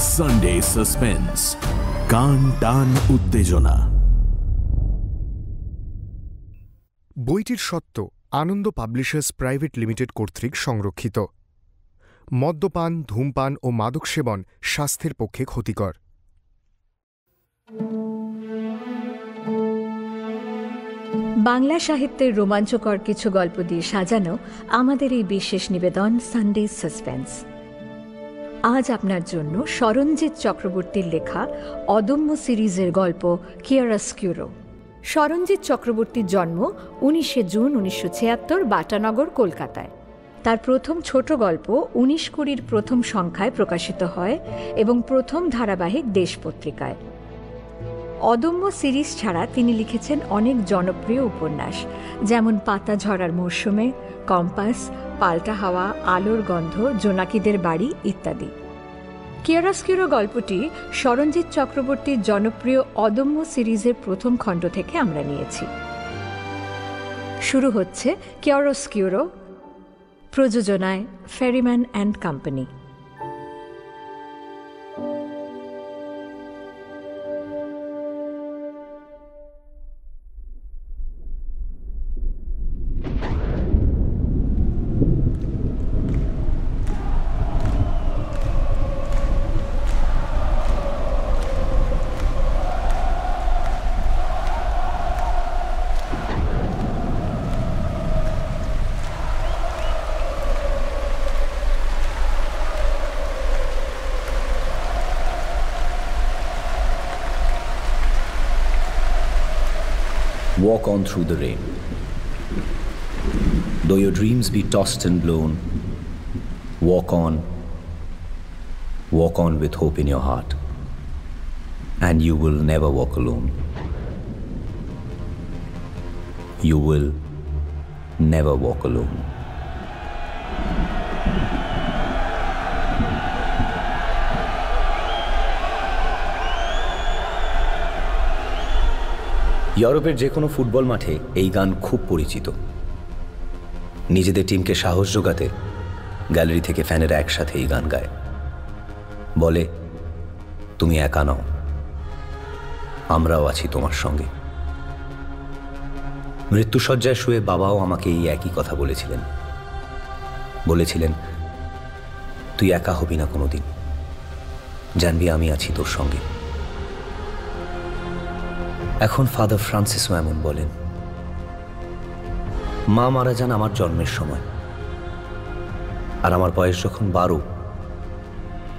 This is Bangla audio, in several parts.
সানডে সাসপেন্স কান টান উত্তেজনা। বইটির সত্য আনন্দ পাবলিশার্স প্রাইভেট লিমিটেড কর্তৃক সংরক্ষিত। মদ্যপান ধূমপান ও মাদক সেবন স্বাস্থ্যের পক্ষে ক্ষতিকর। বাংলা সাহিত্যের রোমাঞ্চকর কিছু গল্প দিয়ে সাজানো আমাদের এই বিশেষ নিবেদন সানডে সাসপেন্স আজ আপনার জন্য স্মরণজিৎ চক্রবর্তীর লেখা অদম্য সিরিজের গল্প কিয়ারাস্কিউরো। স্মরণজিৎ চক্রবর্তীর জন্ম উনিশে জুন উনিশশো ছিয়াত্তর বাটানগর কলকাতায়। তার প্রথম ছোট গল্প উনিশ কুড়ির প্রথম সংখ্যায় প্রকাশিত হয় এবং প্রথম ধারাবাহিক দেশ পত্রিকায়। অদম্য সিরিজ ছাড়া তিনি লিখেছেন অনেক জনপ্রিয় উপন্যাস, যেমন পাতা ঝরার মরশুমে, কম্পাস, পাল্টা হাওয়া, আলোর গন্ধ, জোনাকিদের বাড়ি ইত্যাদি। কিয়ারাস্কিরো গল্পটি সরঞ্জিৎ চক্রবর্তীর জনপ্রিয় অদম্য সিরিজের প্রথম খণ্ড থেকে আমরা নিয়েছি। শুরু হচ্ছে কিয়ারোস্কিউরো প্রযোজনায় Ferryman and company. Walk on through the rain. Though your dreams be tossed and blown, walk on. Walk on with hope in your heart. And you will never walk alone. You will never walk alone. ইউরোপের যে কোনো ফুটবল মাঠে এই গান খুব পরিচিত। নিজেদের টিমকে সাহস যোগাতে গ্যালারি থেকে ফ্যানেরা একসাথে এই গান গায়। বলে, তুমি একা নও, আমরাও আছি তোমার সঙ্গে। মৃত্যুসজ্জায় শুয়ে বাবাও আমাকে এই একই কথা বলেছিলেন। বলেছিলেন, তুই একা হবি না কোনোদিন। জানবি আমি আছি তোর সঙ্গে। এখন ফাদার ফ্রান্সিসও এমন বলেন। মা মারা যান আমার জন্মের সময়। আর আমার বয়স যখন বারো,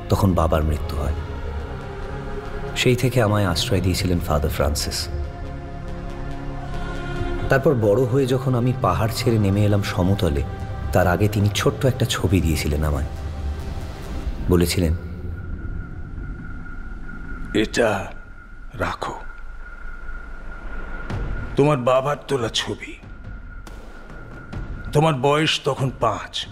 তখন বাবার মৃত্যু হয়। সেই থেকে আমায় আশ্রয় দিয়েছিলেন ফাদার ফ্রান্সিস। তারপর বড় হয়ে যখন আমি পাহাড় ছেড়ে নেমে এলাম সমতলে, তার আগে তিনি ছোট্ট একটা ছবি দিয়েছিলেন আমায়। বলেছিলেন, এটা রাখো। তোমার বাবার তোলা ছবি। তোমার বয়স তখন পাঁচ।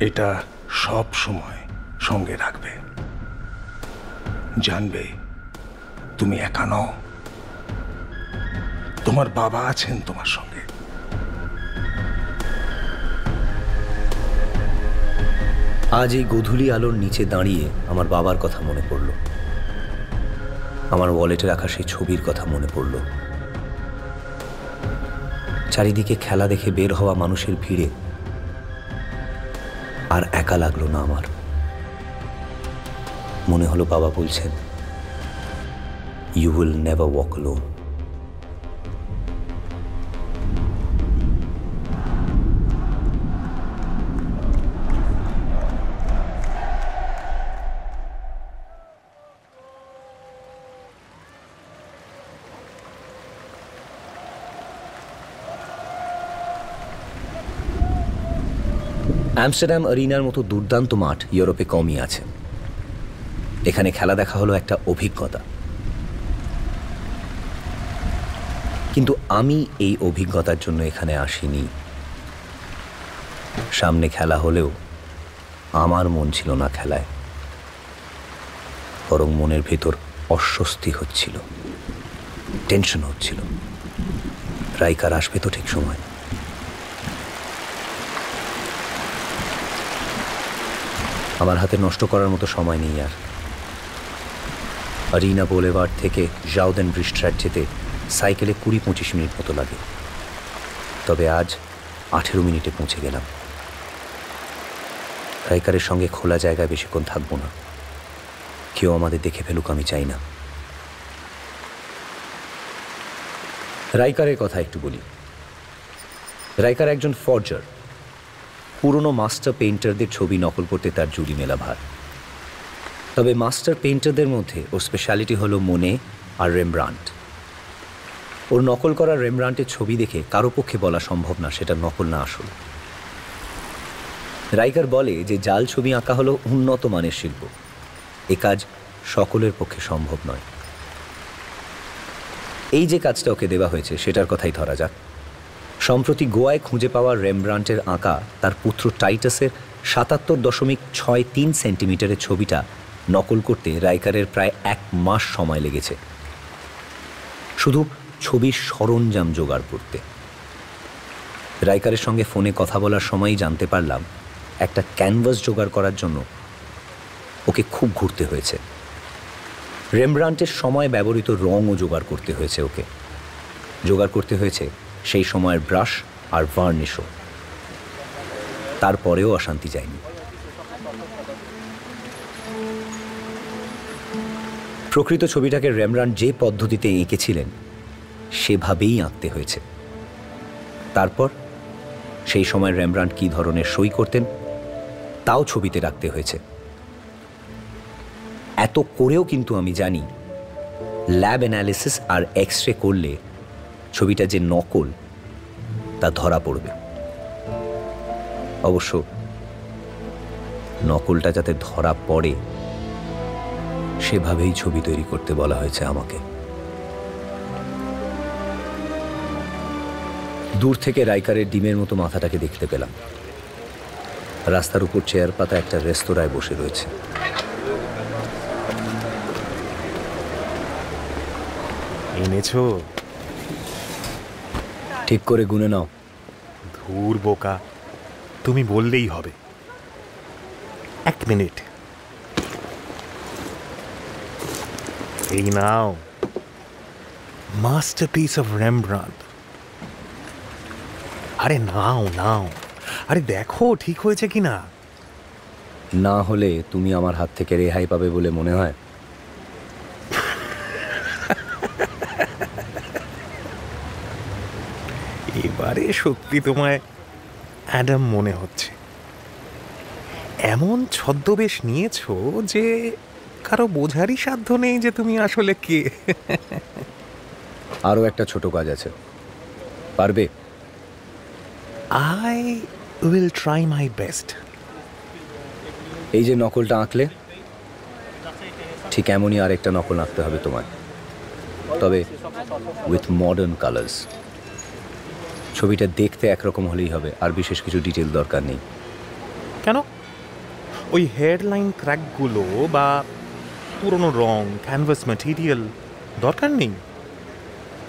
এটা সব সময় সঙ্গে রাখবে। জানবে তুমি একা নও। তোমার বাবা আছেন তোমার সঙ্গে। আজ এই গধূলি আলোর নিচে দাঁড়িয়ে আমার বাবার কথা মনে পড়ল। আমার ওয়ালেটে রাখা সেই ছবির কথা মনে পড়ল। চারিদিকে খেলা দেখে বের হওয়া মানুষের ভিড়ে আর একা লাগল না আমার। মনে হলো বাবা বলছেন you will never walk alone Amsterdam আরিনার মতো দুর্দান্ত মাঠ ইউরোপে কমই আছে। এখানে খেলা দেখা হলো একটা অভিজ্ঞতা। কিন্তু আমি এই অভিজ্ঞতার জন্য এখানে আসিনি। সামনে খেলা হলেও আমার মন ছিল না খেলায়। বরং মনের ভেতর অস্বস্তি হচ্ছিল, টেনশন হচ্ছিল। রাইকার আসবে তো ঠিক সময়। আমার হাতে নষ্ট করার মতো সময় নেই আর। আরিনা বোলেভার্ড থেকে জাউদেন ব্রিস্ট্রাট যেতে সাইকেলে কুড়ি পঁচিশ মিনিট মতো লাগে। তবে আজ আঠেরো মিনিটে পৌঁছে গেলাম। রাইকারের সঙ্গে খোলা জায়গায় বেশিক্ষণ থাকব না। কেউ আমাদের দেখে ফেলুক, আমি চাই না। রাইকারের কথা একটু বলি। রাইকার একজন ফর্জার। পুরনো মাস্টার পেইন্টারদের ছবি নকল করতে তার জুড়ি মেলা ভার। তবে মাস্টার পেইন্টারদের মধ্যে ওর স্পেশালিটি হলো মনে আর রেমব্রান্ট ওর নকল করা রেমব্রান্টের ছবি দেখে কারও পক্ষে বলা সম্ভব না সেটা নকল না আসল। রাইকার বলে যে জাল ছবি আঁকা হলো উন্নত মানের শিল্প। এ কাজ সকলের পক্ষে সম্ভব নয়। এই যে কাজটা ওকে দেওয়া হয়েছে সেটার কথাই ধরা যাক। সম্প্রতি গোয়ায় খুঁজে পাওয়া রেমব্রান্টের আঁকা তার পুত্র টাইটাসের সাতাত্তর দশমিক ছয় তিন সেন্টিমিটারের ছবিটা নকল করতে রাইকারের প্রায় এক মাস সময় লেগেছে। শুধু ছবির সরঞ্জাম জোগাড় করতে। রাইকারের সঙ্গে ফোনে কথা বলার সময়ই জানতে পারলাম, একটা ক্যানভাস জোগাড় করার জন্য ওকে খুব ঘুরতে হয়েছে। রেমব্রান্টের সময় ব্যবহৃত রঙও জোগাড় করতে হয়েছে ওকে। জোগাড় করতে হয়েছে সেই সময়ের ব্রাশ আর ভার্নিশও তারপরেও অশান্তি যায়নি। প্রকৃত ছবিটাকে রেমব্রান্ট যে পদ্ধতিতে এঁকেছিলেন, সেভাবেই আঁকতে হয়েছে। তারপর সেই সময় রেমব্রান্ট কী ধরনের সই করতেন, তাও ছবিতে রাখতে হয়েছে। এত করেও কিন্তু আমি জানি, ল্যাব অ্যানালিসিস আর এক্স রে করলে ছবিটা যে নকল, তা ধরা পড়বে। অবশ্য নকলটা যাতে ধরা পড়ে, সেভাবেই ছবি তৈরি করতে বলা হয়েছে আমাকে। দূর থেকে রাইকারের ডিমের মতো মাথাটাকে দেখতে পেলাম। রাস্তার উপর চেয়ার পাতা একটা রেস্তোরাঁয় বসে রয়েছে। এনেছো? ঠিক করে গুনে নাও। ধুর বোকা তুমি বললেই হবে। এক মিনিট। এই নাও। মাস্টারপিস অফ রেমব্রান্ড আরে নাও নাও। আরে দেখো ঠিক হয়েছে কি না না হলে তুমি আমার হাত থেকে রেহাই পাবে বলে মনে হয়? এবারে সত্যি তোমায় অ্যাডাম মনে হচ্ছে। এমন ছদ্মবেশ নিয়েছো যে কারও বোঝারই সাধ্য নেই যে তুমি আসলে কে। আরও একটা ছোট কাজ আছে। পারবে? I will try my best এই যে নকলটা আঁকলে ঠিক এমনই আরেকটা নকল আঁকতে হবে তোমায়। তবে উইথ মডার্ন কালার্স ছবিটা দেখতে একরকম হলেই হবে আর বিশেষ কিছু ডিটেল দরকার নেই। কেন? ওই হেডলাইন ক্র্যাকগুলো বা পুরনো রং ক্যানভাস ম্যাটেরিয়াল দরকার নেই?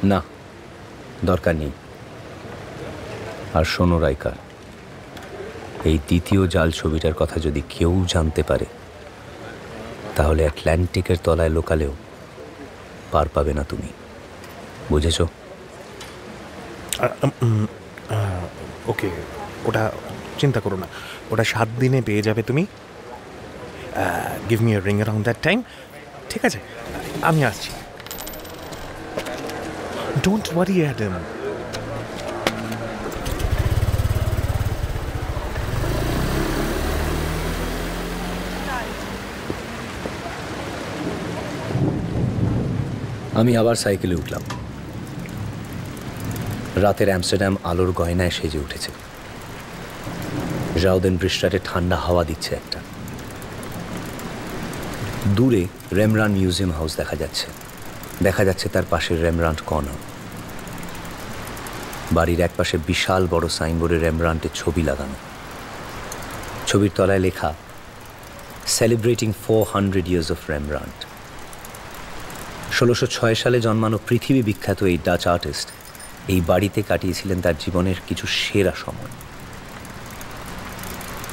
না দরকার নেই। আর শোনো রাইকার এই দ্বিতীয় জাল ছবিটার কথা যদি কেউ জানতে পারে তাহলে অ্যাটলান্টিকের তলায় লোকালেও পার পাবে না তুমি। বুঝেছ? ওকে, ওটা চিন্তা করো না। ওটা সাত দিনে পেয়ে যাবে তুমি। Give me ring around that time ঠিক আছে, আমি আসছি। ডোন্ট ওয়ারি অ্যাডাম আমি আবার সাইকেলে উঠলাম। রাতের অ্যামস্টারডাম আলোর গয়নায় সেজে উঠেছে। জাউদেন বৃষ্টারে ঠান্ডা হাওয়া দিচ্ছে একটা। দূরে রেমরান মিউজিয়াম হাউস দেখা যাচ্ছে। দেখা যাচ্ছে তার পাশে রেমরান্ট কর্নার। বাড়ির একপাশে বিশাল বড় সাইনবোর্ডে রেমরান্টের ছবি লাগানো। ছবির তলায় লেখা celebrating four hundred years of Rembrandt ষোলোশো ছয় সালে জন্মানো পৃথিবী বিখ্যাত এই ডাচ আর্টিস্ট এই বাড়িতে কাটিয়েছিলেন তার জীবনের কিছু সেরা সময়।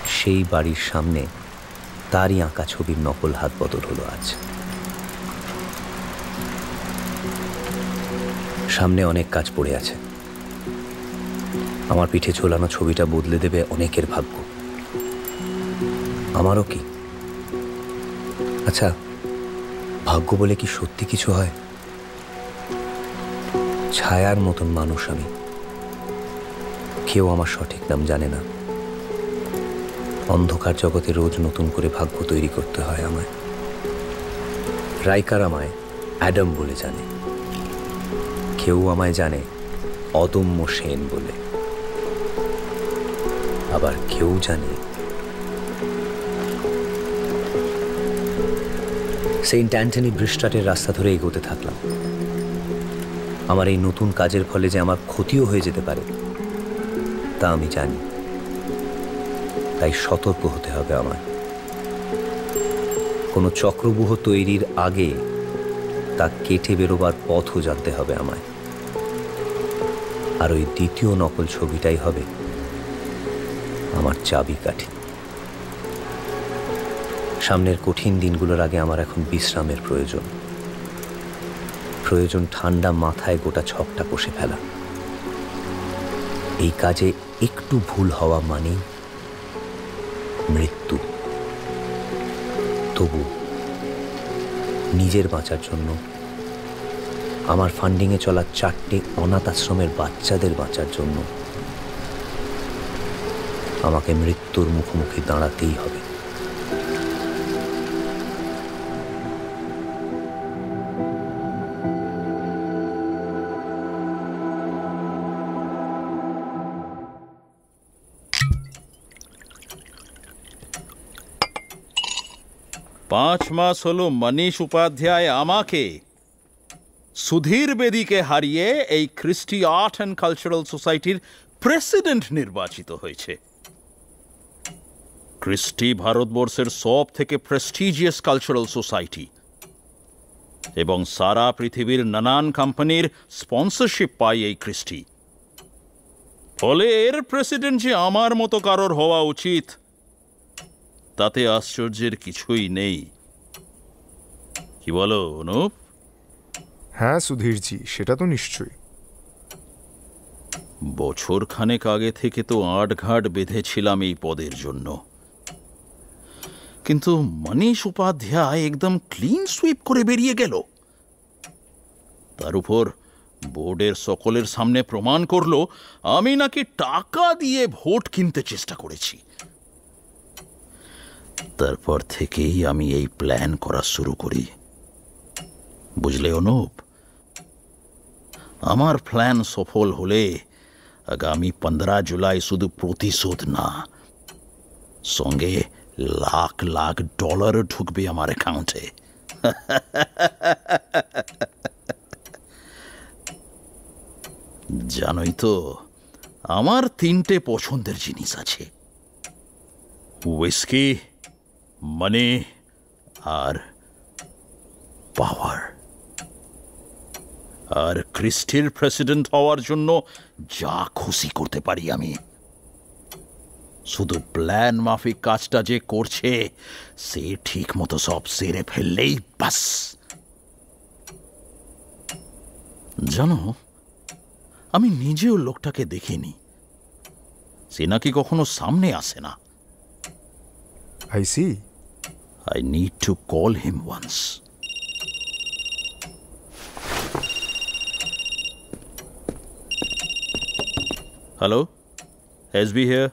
সেই বাড়ির সামনে তারই আঁকা ছবির নকল হাত বদল হলো আজ। সামনে অনেক কাজ পড়ে আছে। আমার পিঠে ঝোলানো ছবিটা বদলে দেবে অনেকের ভাগ্য। আমারও কি? আচ্ছা ভাগ্য বলে কি সত্যি কিছু হয়? ছায়ার মতন মানুষ আমি। কেউ আমার সঠিক নাম জানে না। অন্ধকার জগতে রোজ নতুন করে ভাগ্য তৈরি করতে হয় আমায়। রাইকার আমায় অ্যাডাম বলে জানে। কেউ আমায় জানে অদম্য সেন বলে। আবার কেউ জানে সেন্ট অ্যান্টনি ব্রিস্টাটের রাস্তা ধরে এগোতে থাকলাম। আমার এই নতুন কাজের ফলে যে আমার ক্ষতিও হয়ে যেতে পারে, তা আমি জানি। তাই সতর্ক হতে হবে আমার কোনো চক্রবুহ তৈরির আগে তা কেটে বেরোবার পথও জানতে হবে আমায়। আর ওই দ্বিতীয় নকল ছবিটাই হবে আমার চাবিকাঠি সামনের কঠিন দিনগুলোর আগে আমার এখন বিশ্রামের প্রয়োজন। প্রয়োজন ঠান্ডা মাথায় গোটা ছকটা কষে ফেলা। এই কাজে একটু ভুল হওয়া মানেই মৃত্যু। তবু নিজের বাঁচার জন্য আমার ফান্ডিংয়ে চলা চারটে অনাথ আশ্রমের বাচ্চাদের বাঁচার জন্য আমাকে মৃত্যুর মুখোমুখি দাঁড়াতেই হবে। মাস হলো মনীষ উপাধ্যায় আমাকে। সুধীর বেদীকে হারিয়ে এই খ্রিস্টি আর্ট অ্যান্ড কালচারাল সোসাইটির প্রেসিডেন্ট নির্বাচিত হয়েছে। খ্রিস্টি ভারতবর্ষের সব থেকে প্রেস্টিজিয়াস কালচারাল সোসাইটি এবং সারা পৃথিবীর নানান কোম্পানির স্পন্সরশিপ পায় এই খ্রিস্টি। ফলে এর প্রেসিডেন্ট যে আমার মতো কারোর হওয়া উচিত, তাতে আশ্চর্যের কিছুই নেই। কি বলো অনুপ? হ্যাঁ সুধীরজি সেটা তো নিশ্চয়ই। বছর খানেক আগে থেকে তো আটঘাট বেঁধেছিলাম এই পদের জন্য। কিন্তু মনীষ উপাধ্যায় একদম ক্লিন সুইপ করে বেরিয়ে গেল। তার উপর বোর্ডের সকলের সামনে প্রমাণ করল আমি নাকি টাকা দিয়ে ভোট কিনতে চেষ্টা করেছি। তারপর থেকেই আমি এই প্ল্যান করা শুরু করি। বুঝলে অনুপ? আমার প্ল্যান সফল হলে আগামী পনেরো জুলাই শুধু প্রতিশোধ না, সঙ্গে লাখ লাখ ডলার ঢুকবে আমার অ্যাকাউন্টে জানোই তো, আমার তিনটে পছন্দের জিনিস আছে। উইস্কি মানি আর পাওয়ার আর ক্রিস্টির প্রেসিডেন্ট হওয়ার জন্য যা খুশি করতে পারি আমি। শুধু প্ল্যান মাফিক কাজটা যে করছে সে ঠিক মতো সব সেরে ফেললেই বাস। জানো আমি নিজেও লোকটাকে দেখিনি। সে নাকি কখনো সামনে আসে না। I see I need to call him once. Hello SB here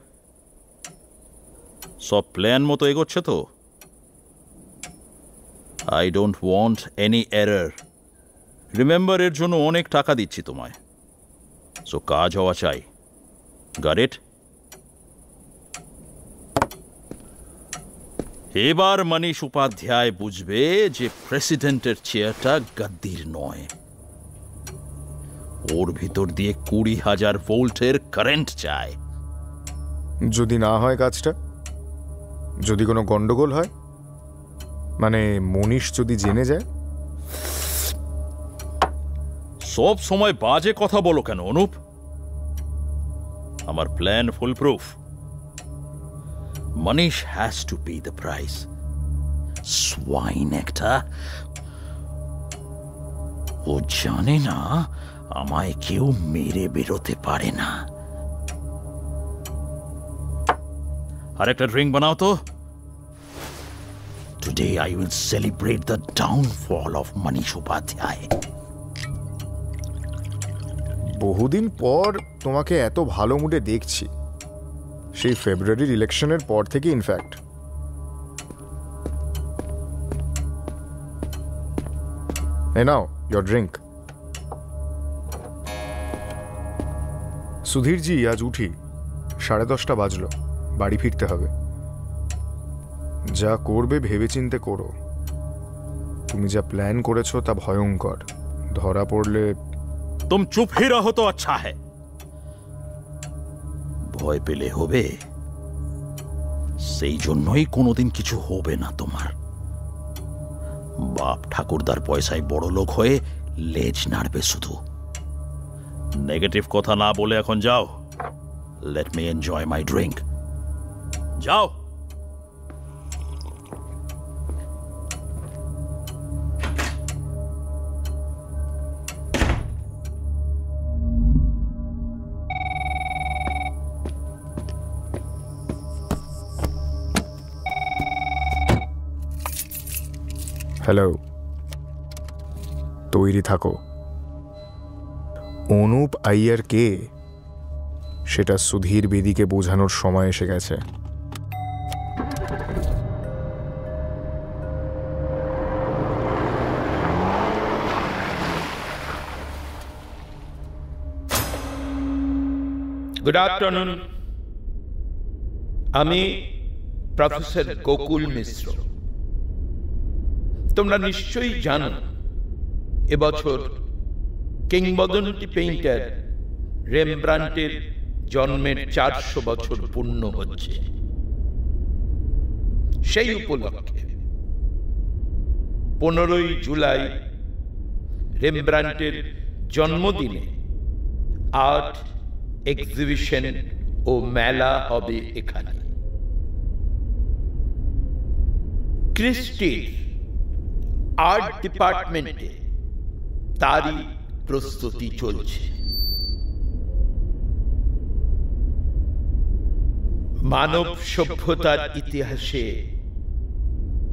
সব প্ল্যান মতো এগোচ্ছে তো? I don't want any error remember এর জন্য অনেক টাকা দিচ্ছি তোমায়। সো কাজ হওয়া চাই। গাট ইট এবার মনীষ উপাধ্যায় বুঝবে যে প্রেসিডেন্টের চেয়ারটা গাদ্দির নয়। ওর ভিতর দিয়ে কুড়ি হাজার ভোল্টের কারেন্ট চায়। যদি না হয় কাজটা? যদি কোনো গন্ডগোল হয়? মানে মনীষ যদি জেনে যায়? সব সময় বাজে কথা বলো কেন অনুপ? আমার plan full proof Manish has to pay the price swine একটা। ও জানে না আমায় কেউ মেরে বেরোতে পারে না। আর একটা ড্রিঙ্ক বানাও তো। Today I will celebrate the downfall of Manish Upadhyay বহুদিন পর তোমাকে এত ভালো মুডে দেখছি। সেই ফেব্রুয়ারির ইলেকশনের পর থেকে ইনফ্যাক্ট এ নাও ইয়োর ড্রিঙ্ক সুধীরজি আজ উঠি সাড়ে দশটা বাজলো বাড়ি ফিরতে হবে। যা করবে ভেবেচিন্তে করো। তুমি যা প্ল্যান করেছ তা ভয়ঙ্কর। ধরা পড়লে তুম চুপ হি রহো তো আচ্ছা হ্যায় ভয় পেলে হবে? সেই জন্যই কোনোদিন কিছু হবে না তোমার। বাপ ঠাকুরদার পয়সায় বড় লোক হয়ে লেজ নাড়বে শুধু। নেগেটিভ কথা না বলে এখন যাও। Let me enjoy my drink যাও। হ্যালো তৈরি থাকো। অনুপ আইয়ার কে সেটা সুধীর বেদিকে বোঝানোর সময় এসে গেছে। গুড আফটারনুন আমি প্রফেসর গোকুল মিশ্র। তোমরা নিশ্চয়ই জানো, এবছর কিংবদন্তি পেইন্টার রেমব্রান্টের জন্মের চারশো বছর পূর্ণ হচ্ছে। সেই উপলক্ষে পনেরোই জুলাই রেমব্রান্টের জন্মদিনে আর্ট এক্সিবিশন ও মেলা হবে এখানে। ক্রিস্টির আর্ট ডিপার্টমেন্টে তারই প্রস্তুতি চলছে। মানব সভ্যতার ইতিহাসে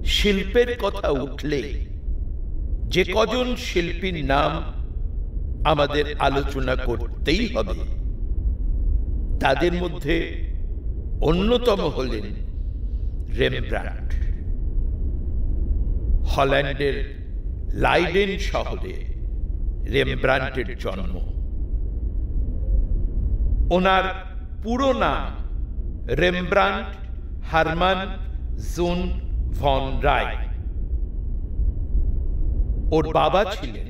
শিল্পের কথা উঠলে যে কজন শিল্পীর নাম আমাদের আলোচনা করতেই হবে, তাদের মধ্যে অন্যতম হলেন রেমব্রান্ট। হল্যান্ডের লাইডেন শহরে রেমব্রান্টের জন্ম ওনার পুরো নাম রেমব্রান্ট হারমান জুন ভন রায় ওর বাবা ছিলেন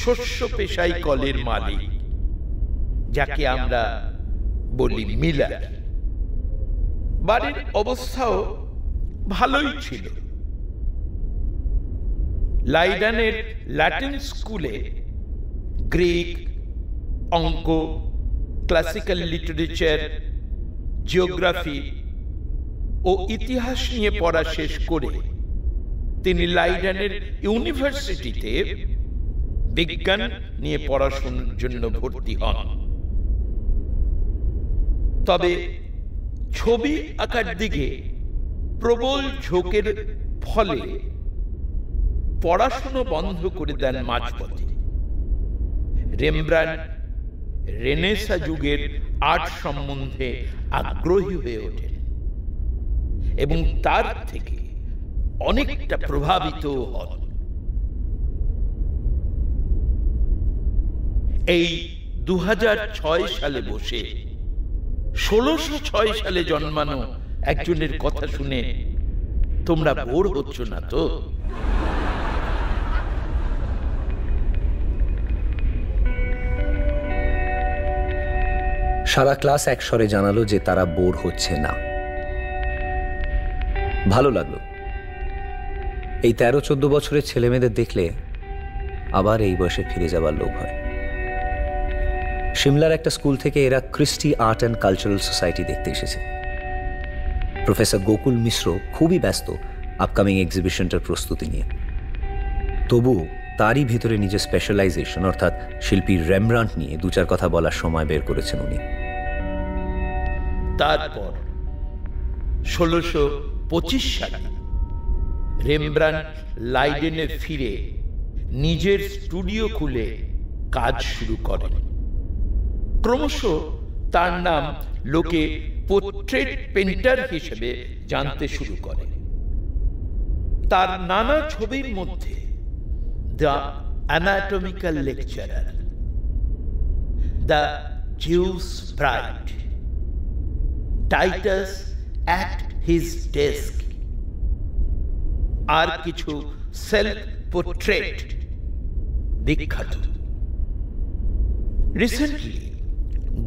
শস্য পেশাই কলের মালিক, যাকে আমরা বলি মিলার। বাড়ির অবস্থাও ভালোই ছিল। লাইডানের ল্যাটিন স্কুলে গ্রিক, অঙ্ক, ক্লাসিক্যাল লিটারেচার, জিওগ্রাফি ও ইতিহাস নিয়ে পড়া শেষ করে তিনি লাইডানের ইউনিভার্সিটিতে বিজ্ঞান নিয়ে পড়াশোনার জন্য ভর্তি হন। তবে ছবি আঁকার দিকে প্রবল ঝোঁকের ফলে পড়াশুনো বন্ধ করে দেন মাঝপথে। রেমব্রান্ড রেনেসা যুগের আর্ট সম্বন্ধে আগ্রহী হয়ে ওঠেন এবং তার থেকে অনেকটা প্রভাবিত হন। এই দু হাজার ছয় সালে বসে, ষোলোশো ছয় সালে জন্মানো একজনের কথা শুনে তোমরা বোর হচ্ছ না তো? সারা ক্লাস একস্বরে জানালো যে তারা বোর হচ্ছে না। ভালো লাগল। এই তেরো চোদ্দ বছরের ছেলেমেয়েদের দেখলে আবার এই বয়সে ফিরে যাবার লোভ হয়। সিমলার একটা স্কুল থেকে এরা Christie art and cultural society দেখতে এসেছে। প্রফেসর গোকুল মিশ্র খুবই ব্যস্ত আপকামিং এক্সিবিশনটার প্রস্তুতি নিয়ে। তবুও তারই ভিতরে নিজের স্পেশালাইজেশন অর্থাৎ শিল্পী রেমব্রান্ট নিয়ে দু চার কথা বলার সময় বের করেছেন উনি। তারপর, ষোলোশো পঁচিশ সালে রেমব্রান্ড লাইডেনে ফিরে নিজের স্টুডিও খুলে কাজ শুরু করেন। ক্রমশ তার নাম লোকে পোর্ট্রেট পেন্টার হিসেবে জানতে শুরু করে। তার নানা ছবির মধ্যে the anatomical lecturer the Jews bride Titus at his desk আর কিছু সেলফ পোর্ট্রেট বিখ্যাত রিসেন্টলি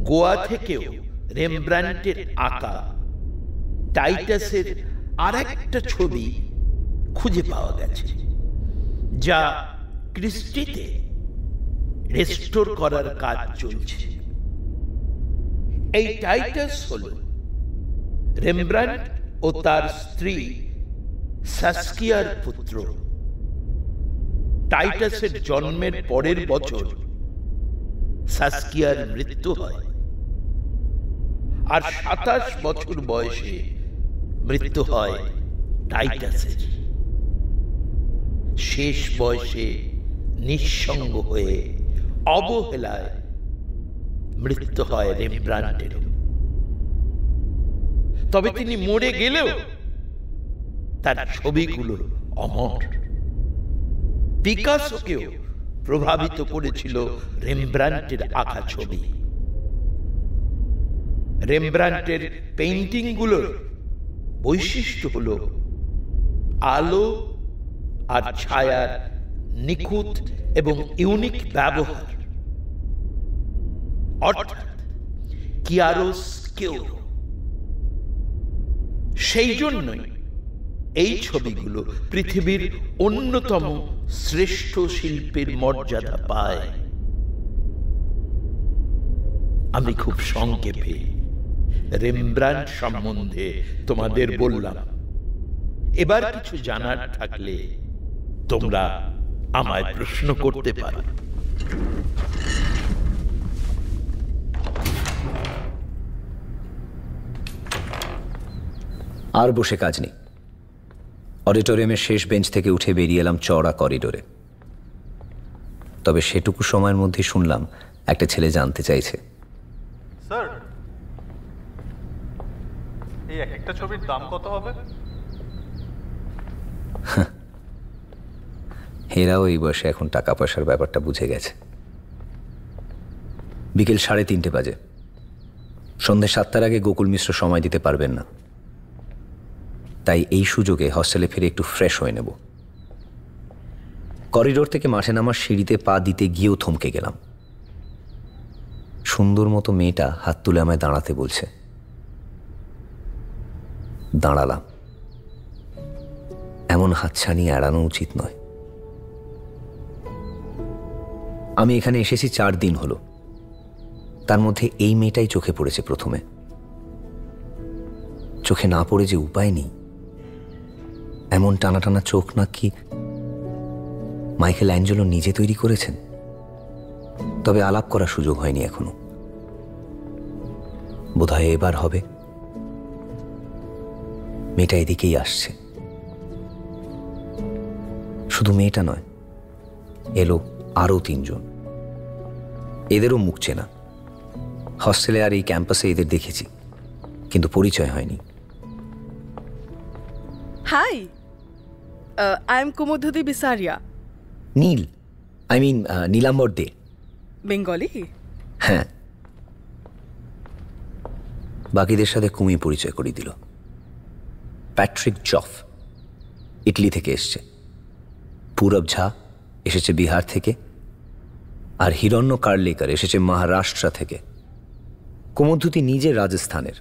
গোয়া থেকেও রেমব্রান্টের আঁকা টাইটাসের আর একটা ছবি খুঁজে পাওয়া গেছে, যা ক্রিস্টিতে রেস্টোর করার কাজ চলছে। এই টাইটাস হল রেমব্রান্ট ও তার স্ত্রী সাস্কিয়ার পুত্র। টাইটাসের জন্মের পরের বছর সাস্কিয়ার মৃত্যু হয়। আর সাতাশ বছর বয়সে মৃত্যু হয় টাইটাসের শেষ বয়সে নিঃসঙ্গ হয়ে অবহেলায় মৃত্যু হয় রেমব্রান্টের তবে তিনি মরে গেলেও তার ছবিগুলো অমর। পিকাসোকেও প্রভাবিত করেছিল রেমব্রান্টের আঁকা ছবি। রেমব্রান্টের পেইন্টিংগুলোর বৈশিষ্ট্য হল আলো আর ছায়ার নিখুঁত এবং ইউনিক ব্যবহার। সেই জন্যই এই ছবিগুলো পৃথিবীর অন্যতম শ্রেষ্ঠ শিল্পের মর্যাদা পায়। আমি খুব সংক্ষেপে রেমব্রান্ড সম্বন্ধে তোমাদের বললাম। এবার কিছু জানার থাকলে তোমরা আমায় প্রশ্ন করতে পারো। আর বসে কাজ নেই। অডিটোরিয়ামের শেষ বেঞ্চ থেকে উঠে বেরিয়ে এলাম চড়া করিডোরে। তবে সেটুকু সময়ের মধ্যেই শুনলাম একটা ছেলে জানতে চাইছে। স্যার এই একটা ছবির দাম কত হবে? এরাও এই বয়সে এখন টাকা পয়সার ব্যাপারটা বুঝে গেছে। বিকেল সাড়ে তিনটে বাজে। সন্ধ্যে সাতটার আগে গোকুল মিশ্র সময় দিতে পারবেন না। তাই এই সুযোগে হস্টেলে ফিরে একটু ফ্রেশ হয়ে নেব। করিডোর থেকে মাঠে নামার সিঁড়িতে পা দিতে গিয়েও থমকে গেলাম। সুন্দর মতো মেয়েটা হাত তুলে আমায় দাঁড়াতে বলছে। দাঁড়ালাম। এমন হাতছানি এড়ানো উচিত নয়। আমি এখানে এসেছি চার দিন হলো। তার মধ্যে এই মেয়েটাই চোখে পড়েছে প্রথমে। চোখে না পড়ে যে উপায় নেই। এমন টানা টানা চোখ না কি মাইকেল অ্যাঞ্জেলো নিজে তৈরি করেছেন? তবে আলাপ করার সুযোগ হয়নি এখনও। বোধহয় এবার হবে। মেয়েটা এদিকেই আসছে। শুধু মেয়েটা নয়, এলো আরও তিনজন। এদেরও মুখ চেনা। হস্টেলে আর এই ক্যাম্পাসে এদের দেখেছি কিন্তু পরিচয় হয়নি। Hi uh, I'm Kumudhuti Bisaria, Neel I mean Nilambar Dey. Bengali? হ্যাঁ। বাকিদের সাথে কুমি পরিচয় করিয়ে দিল। প্যাট্রিক জফ ইটলি থেকে এসছে। পূরব ঝা এসেছে বিহার থেকে। আর হিরণ্য কার্লিকার এসেছে মহারাষ্ট্র থেকে। কুমুদ্ধুতি নিজে রাজস্থানের।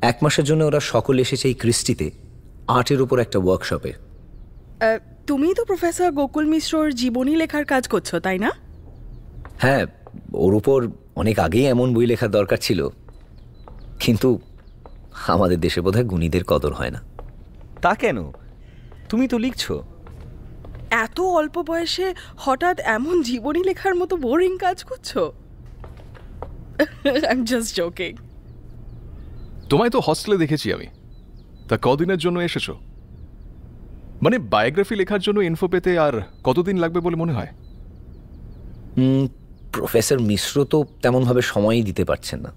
এক মাসের জন্য ওরা সকল এসেছে এই ক্রিস্টিতে আর্টের উপর একটা ওয়ার্কশপে তুমি তো প্রফেসর গোকুল মিশ্রর জীবনী লেখার কাজ করছ তাই না? হ্যাঁ ওর উপর অনেক আগেই এমন বই লেখার দরকার ছিল। কিন্তু আমাদের দেশে বোধহয় গুণীদের কদর হয় না। তা কেন? তুমি তো লিখছো। এত অল্প বয়সে হঠাৎ এমন জীবনী লেখার মতো বোরিং কাজ করছ? আই জাস্ট জোকিং তোমায় তো হস্টেলে দেখেছি আমি। তা কদিনের জন্য এসেছ? মানে বায়োগ্রাফি লেখার জন্য ইনফো পেতে আর কতদিন লাগবে বলে মনে হয়? প্রফেসর মিশ্র তো তেমনভাবে সময়ই দিতে পারছেন না।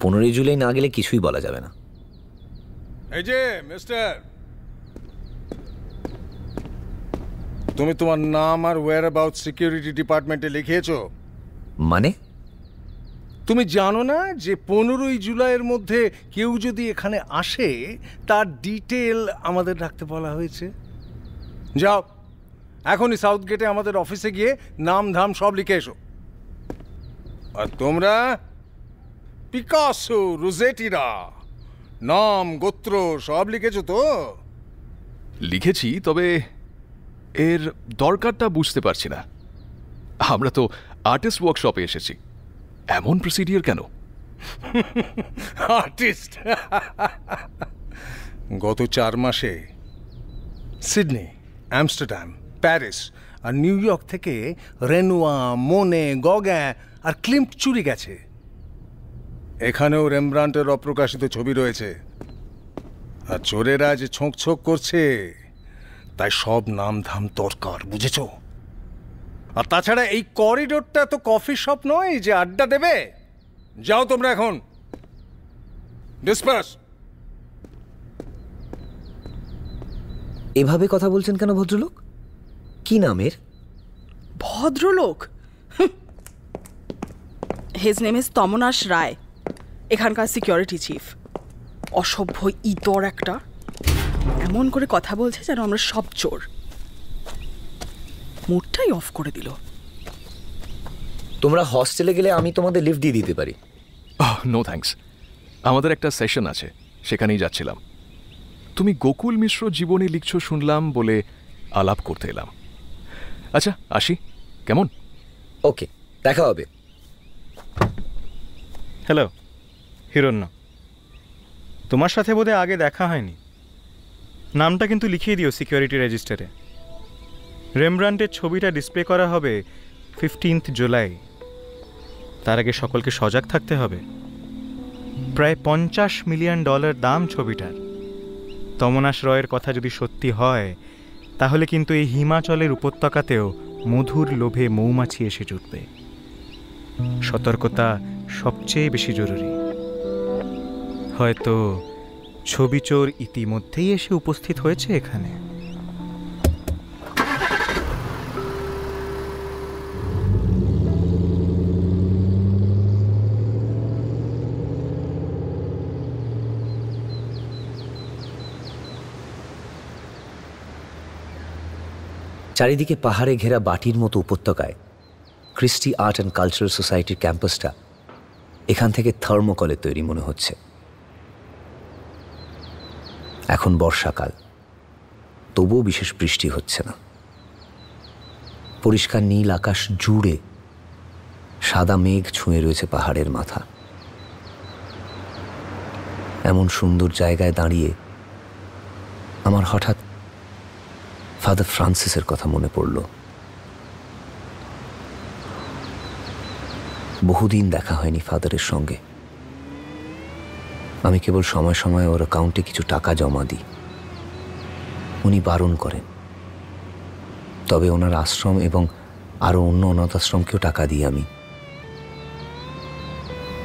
পনেরোই জুলাই না গেলে কিছুই বলা যাবে না। এই যে মিস্টার তুমি তোমার নাম আর ওয়্যার অ্যাবাউট সিকিউরিটি ডিপার্টমেন্টে লিখিয়েছো? মানে? তুমি জানো না যে পনেরোই জুলাইয়ের মধ্যে কেউ যদি এখানে আসে তার ডিটেল আমাদের রাখতে বলা হয়েছে। যাও এখনই সাউথ গেটে আমাদের অফিসে গিয়ে নাম ধাম সব লিখে এসো। আর তোমরা পিকাসো রুজেটিরা নাম গোত্র সব লিখেছো তো? লিখেছি তবে এর দরকারটা বুঝতে পারছি না। আমরা তো আর্টিস্ট ওয়ার্কশপে এসেছি। এমন প্রসিডিওর কেন? আর্টিস্ট গত চার মাসে সিডনি অ্যামস্টারডাম প্যারিস আর নিউ ইয়র্ক থেকে রেনুয়া, মোনে গগ্যা আর ক্লিম্প চুরি গেছে। এখানেও রেমব্রান্টের অপ্রকাশিত ছবি রয়েছে। আর চোরেরা যে ছোঁক ছোঁক করছে তাই সব নাম ধাম দরকার বুঝেছ? আর তাছাড়া এই করিডোরটা তো কফি শপ নয় যে আড্ডা দেবে। যাও তোমরা এখন। ডিসপার্স এভাবে কথা বলছেন কেন ভদ্রলোক? কি নামের ভদ্রলোক? His name is Tamonash Roy এখানকার সিকিউরিটি চিফ অসভ্য ইতর একটা। এমন করে কথা বলছে যেন আমরা সব চোর। মুডটাই অফ করে দিল। তোমরা হস্টেলে গেলে আমি তোমাদের লিফট দিয়ে দিতে পারি। নো থ্যাঙ্কস আমাদের একটা সেশন আছে সেখানেই যাচ্ছিলাম। তুমি গোকুল মিশ্র জীবনী লিখছো শুনলাম বলে আলাপ করতে এলাম। আচ্ছা আসি। কেমন? ওকে দেখা হবে। হ্যালো হিরণ্য। তোমার সাথে বোধহয় আগে দেখা হয়নি। নামটা কিন্তু লিখিয়ে দিও সিকিউরিটি রেজিস্টারে। রেমব্রান্টের ছবিটা ডিসপ্লে করা হবে ফিফটিন্থ জুলাই। তার আগে সকলকে সজাগ থাকতে হবে। প্রায় পঞ্চাশ মিলিয়ন ডলার দাম ছবিটার। তমনাশ রয়ের কথা যদি সত্যি হয়, তাহলে কিন্তু এই হিমাচলের উপত্যকাতেও মধুর লোভে মৌমাছি এসে জুটবে। সতর্কতা সবচেয়ে বেশি জরুরি। হয়তো ছবি চোর ইতিমধ্যেই এসে উপস্থিত হয়েছে এখানে। চারিদিকে পাহাড়ে ঘেরা বাটির মতো উপত্যকায় ক্রিস্টি আর্ট অ্যান্ড কালচারাল সোসাইটির ক্যাম্পাসটা এখান থেকে থার্মোকলে তৈরি মনে হচ্ছে। এখন বর্ষাকাল। তবুও বিশেষ বৃষ্টি হচ্ছে না। পরিষ্কার নীল আকাশ জুড়ে সাদা মেঘ ছুঁয়ে রয়েছে পাহাড়ের মাথা। এমন সুন্দর জায়গায় দাঁড়িয়ে আমার হঠাৎ ফাদার ফ্রান্সিসের কথা মনে পড়ল। বহুদিন দেখা হয়নি ফাদারের সঙ্গে। আমি কেবল সময় সময় ওর অ্যাকাউন্টে কিছু টাকা জমা দিই। উনি বারণ করেন। তবে ওনার আশ্রম এবং আরও অন্য অনাথ আশ্রমকেও টাকা দিই আমি।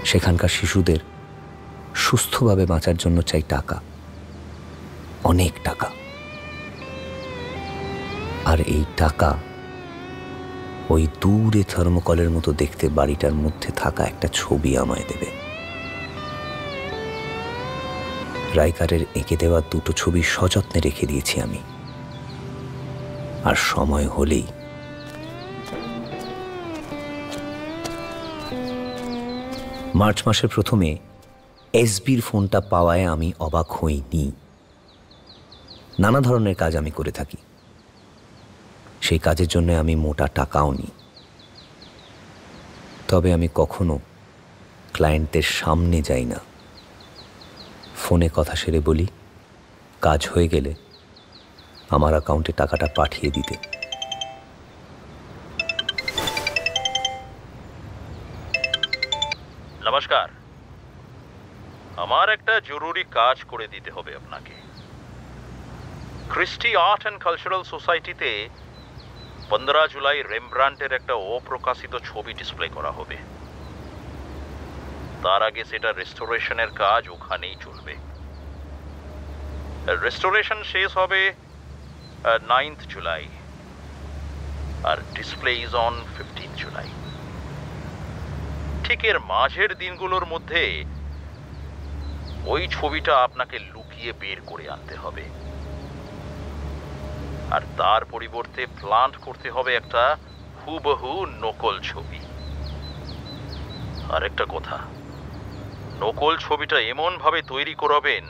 সেখানকার শিশুদের সুস্থভাবে বাঁচার জন্য চাই টাকা। অনেক টাকা। আর এই টাকা ওই দূরে থার্মোকলের মতো দেখতে বাড়িটার মধ্যে থাকা একটা ছবি আমায় দেবে। রাইকারের এঁকে দেওয়া দুটো ছবি সযত্নে রেখে দিয়েছি আমি। আর সময় হলেই মার্চ মাসের প্রথমে এসবির ফোনটা পাওয়ায় আমি অবাক হইনি। নানা ধরনের কাজ আমি করে থাকি। সেই কাজের জন্য আমি মোটা টাকাও নিই তবে আমি কখনো ক্লায়েন্টদের সামনে যাই না। ফোনে কথা সেরে বলি, কাজ হয়ে গেলে আমার অ্যাকাউন্টে টাকাটা পাঠিয়ে দিতে। নমস্কার। আমার একটা জরুরি কাজ করে দিতে হবে আপনাকে। ক্রিস্টি আর্ট অ্যান্ড কালচারাল সোসাইটিতে পনেরো জুলাই রেমব্রান্টের একটা অপ্রকাশিত ছবি ডিসপ্লে করা হবে। তার আগে সেটা রেস্টোরেশনের কাজ ওখানেই চলবে। রেস্টোরেশন শেষ হবে ninth July R display is on fifteen July ঠিক এর মাঝের দিনগুলোর মধ্যে ওই ছবিটা আপনাকে লুকিয়ে বের করে আনতে হবে। আর তার পরিবর্তে প্লান্ট করতে হবে একটা হুবহু নকল ছবি। আরেকটা কথা নকল ছবিটা এমন ভাবে তৈরি করাবেন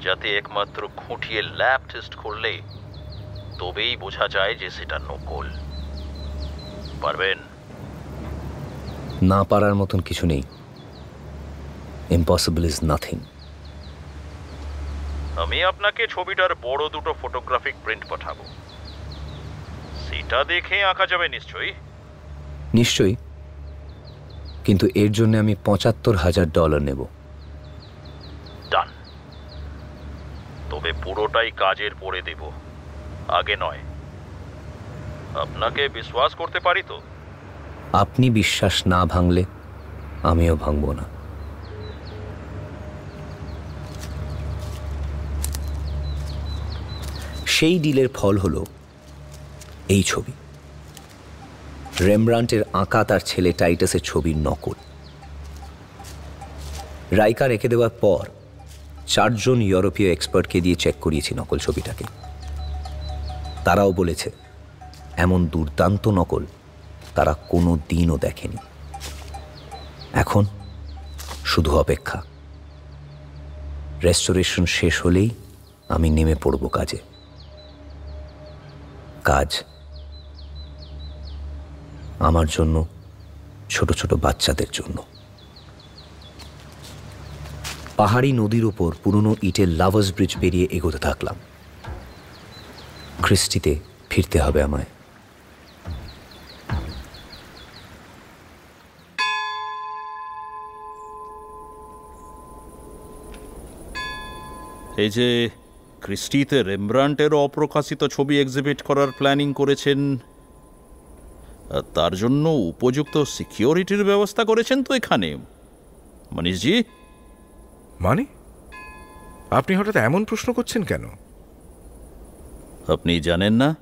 যাতে একমাত্র খুঁটিয়ে ল্যাব টেস্ট করলে তবেই বোঝা যায় যে সেটা নকল। পারবেন? না পারার মতন কিছু নেই। ইম্পসিবল ইজ নাথিং আমি আপনাকে ছবিটার বড় দুটো ফটোগ্রাফিক প্রিন্ট পাঠাবো। সেটা দেখে আঁকা যাবে নিশ্চয়ই? নিশ্চয়ই। কিন্তু এর জন্য আমি পঁচাত্তর হাজার ডলার নেব। ডান। তবে পুরোটাই কাজের পরে দেব। আগে নয়। আপনাকে বিশ্বাস করতে পারি তো? আপনি বিশ্বাস না ভাঙলে আমিও ভাঙব না। সেই ডিলের ফল হলো এই ছবি। রেমব্রান্টের আঁকা তার ছেলে টাইটাসের ছবির নকল। রাইকা রেখে দেওয়ার পর চারজন ইউরোপীয় এক্সপার্টকে দিয়ে চেক করিয়েছি নকল ছবিটাকে। তারাও বলেছে, এমন দুর্দান্ত নকল তারা কোনো দিনও দেখেনি। এখন শুধু অপেক্ষা। রেস্টোরেশন শেষ হলেই আমি নেমে পড়ব কাজে। কাজ আমার জন্য, ছোট ছোট বাচ্চাদের জন্য। পাহাড়ি নদীর ওপর পুরনো ইটের লাভার্স ব্রিজ পেরিয়ে এগোতে থাকলাম। খ্রিস্টিতে ফিরতে হবে আমায়। এই যে ক্রিস্টিতে রেমব্রান্টের অপ্রকাশিত ছবি এক্সিবিট করার প্ল্যানিং করেছেন তার জন্য উপযুক্ত সিকিউরিটির ব্যবস্থা করেছেন তো এখানে। মনীষজি মানে? আপনি হঠাৎ এমন প্রশ্ন করছেন কেন? আপনি জানেন না?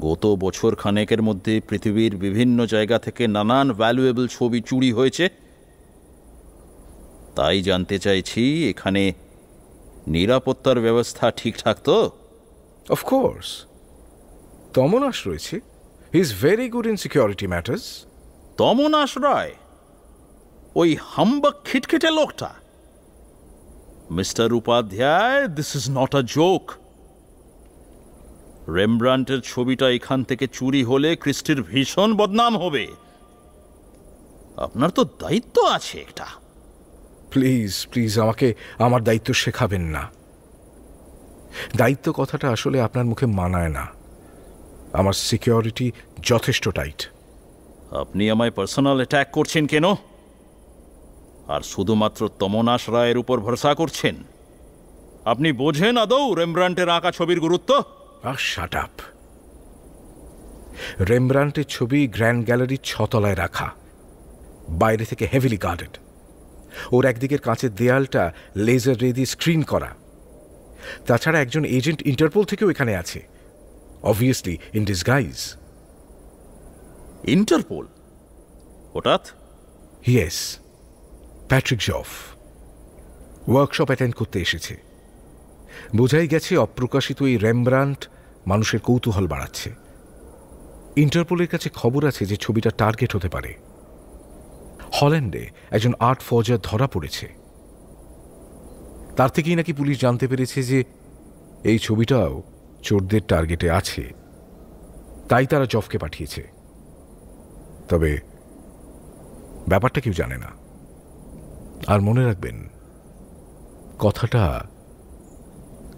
গত বছর খানেকের মধ্যে পৃথিবীর বিভিন্ন জায়গা থেকে নানান ভ্যালুয়েবল ছবি চুরি হয়েছে। তাই জানতে চাইছি এখানে নিরাপত্তার ব্যবস্থা ঠিকঠাক তো? অফকোর্স তমনাশ রয়েছে। He is very good in security matters Tamonash Roy ওই হাম্বাক খিটখিটে লোকটা। Mister Upadhyay this is not a joke রেমব্রান্টের ছবিটা এখান থেকে চুরি হলে ক্রিস্টির ভীষণ বদনাম হবে। আপনার তো দায়িত্ব আছে একটা। প্লিজ প্লিজ আমাকে আমার দায়িত্ব শেখাবেন না। দায়িত্ব কথাটা আসলে আপনার মুখে মানায় না। আমার সিকিউরিটি যথেষ্ট টাইট। আপনি আমায় পার্সোনাল অ্যাটাক করছেন কেন? আর শুধুমাত্র তমনাশ রায়ের উপর ভরসা করছেন? আপনি বোঝেন আদৌ রেমব্রান্টের আঁকা ছবির গুরুত্ব? আর শাট আপ রেমব্রান্টের ছবি গ্র্যান্ড গ্যালারির ছতলায় রাখা। বাইরে থেকে হেভিলি গার্ডেড ওর একদিকের কাঁচের দেয়ালটা লেজার রে দিয়ে স্ক্রিন করা। তাছাড়া একজন এজেন্ট ইন্টারপোল থেকেও এখানে আছে। অবভিয়াসলি ইন ডিসগাইজ ইন্টারপোল হঠাৎ ইয়েস প্যাট্রিক জফ ওয়ার্কশপ অ্যাটেন্ড করতে এসেছে। বোঝাই গেছে অপ্রকাশিত এই রেমব্রান্ট মানুষের কৌতূহল বাড়াচ্ছে। ইন্টারপোলের কাছে খবর আছে যে ছবিটা টার্গেট হতে পারে। হল্যান্ডে একজন আর্ট ফর্জার ধরা পড়েছে। তার থেকেই নাকি পুলিশ জানতে পেরেছে যে এই ছবিটাও চোরদের টার্গেটে আছে। তাই তারা জফকে পাঠিয়েছে। তবে ব্যাপারটা কেউ জানে না। আর মনে রাখবেন, কথাটা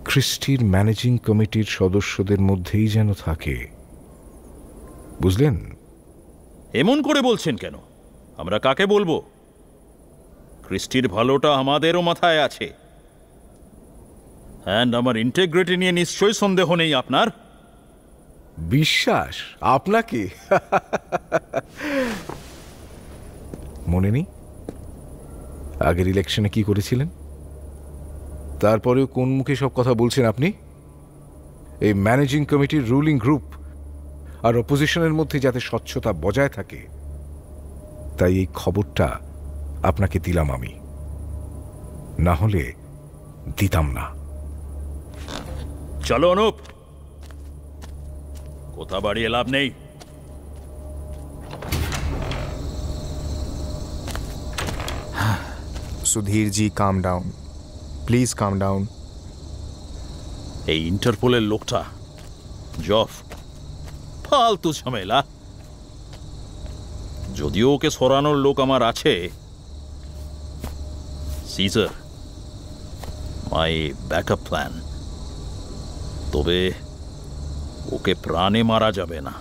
ক্রিস্টির ম্যানেজিং কমিটির সদস্যদের মধ্যেই যেন থাকে। বুঝলেন? এমন করে বলছেন কেন? আমরা কাকে বলব? ক্রিস্টির ভালোটা আমাদেরও মাথায় আছে। অ্যান্ড আমার ইন্টেগ্রিটি নিয়ে নিশ্চয়ই সন্দেহ নেই আপনার। বিশ্বাস? আপনাকে? মনে নেই আগের ইলেকশনে কি করেছিলেন? তারপরেও কোন মুখে সব কথা বলছেন আপনি? এই ম্যানেজিং কমিটির রুলিং গ্রুপ আর অপোজিশনের মধ্যে যাতে স্বচ্ছতা বজায় থাকে, তাই এই খবরটা আপনাকে দিলাম আমি। না হলে দিতাম না। চলো অনুপ। কোথা বাড়িয়ে লাভ নেই। Sudhir ji come down please come down এই ইন্টারপোলের লোকটা জফ ফালতু ঝামেলা। যদিও ওকে সরানোর লোক আমার আছে সিজার মাই ব্যাকআপ প্ল্যান তবে ওকে প্রাণে মারা যাবে না।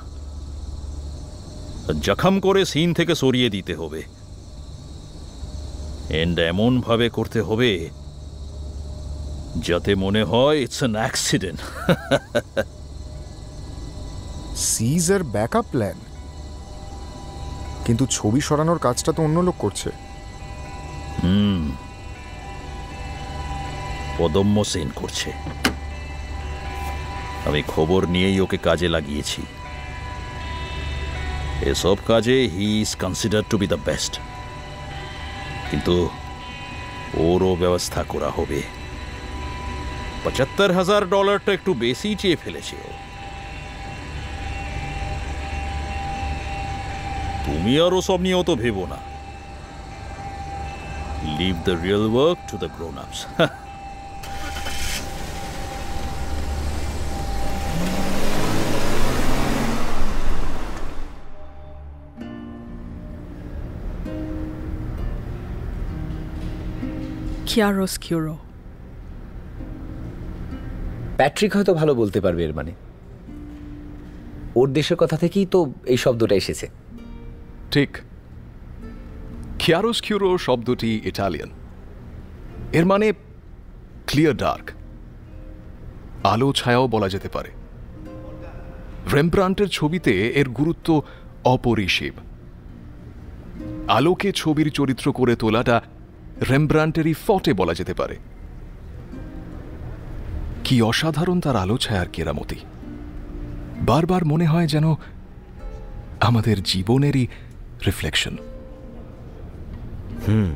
জখম করে সিন থেকে সরিয়ে দিতে হবে। এন্ড এমনভাবে করতে হবে যাতে মনে হয় it's an accident Caesar backup plan কিন্তু ছবি সরানোর কাজটা তো অন্য লোক করছে। হুম। পদম্য সেন করছে। আমি খবর নিয়েই ওকে কাজে লাগিয়েছি। এসব কাজে he is consider to be the best কিন্তু ওরও ব্যবস্থা করা হবে। পঁচাত্তর হাজার ডলারটা একটু বেশি চেয়ে ফেলেছে ও। তুমি আর ওসব নিয়েও তো ভেবো না। Leave the real work to the grown ups কিয়ারোস কিউরো প্যাট্রিক হয়তো ভালো বলতে পারবে এর মানে ওর দেশের কথা থেকেই তো এই শব্দটা এসেছে। ঠিক। খিয়ারোস্কিউরো শব্দটি ইটালিয়ান। এর মানে ক্লিয়ার ডার্ক আলো ছায়াও বলা যেতে পারে। রেমব্রান্টের ছবিতে এর গুরুত্ব অপরিসীম। আলোকে ছবির চরিত্র করে তোলাটা রেমব্রান্টেরই ফটে বলা যেতে পারে। কি অসাধারণ তার আলো ছায়ার কেরামতি। বারবার মনে হয় যেন আমাদের জীবনেরই রিফ্লেকশন হুম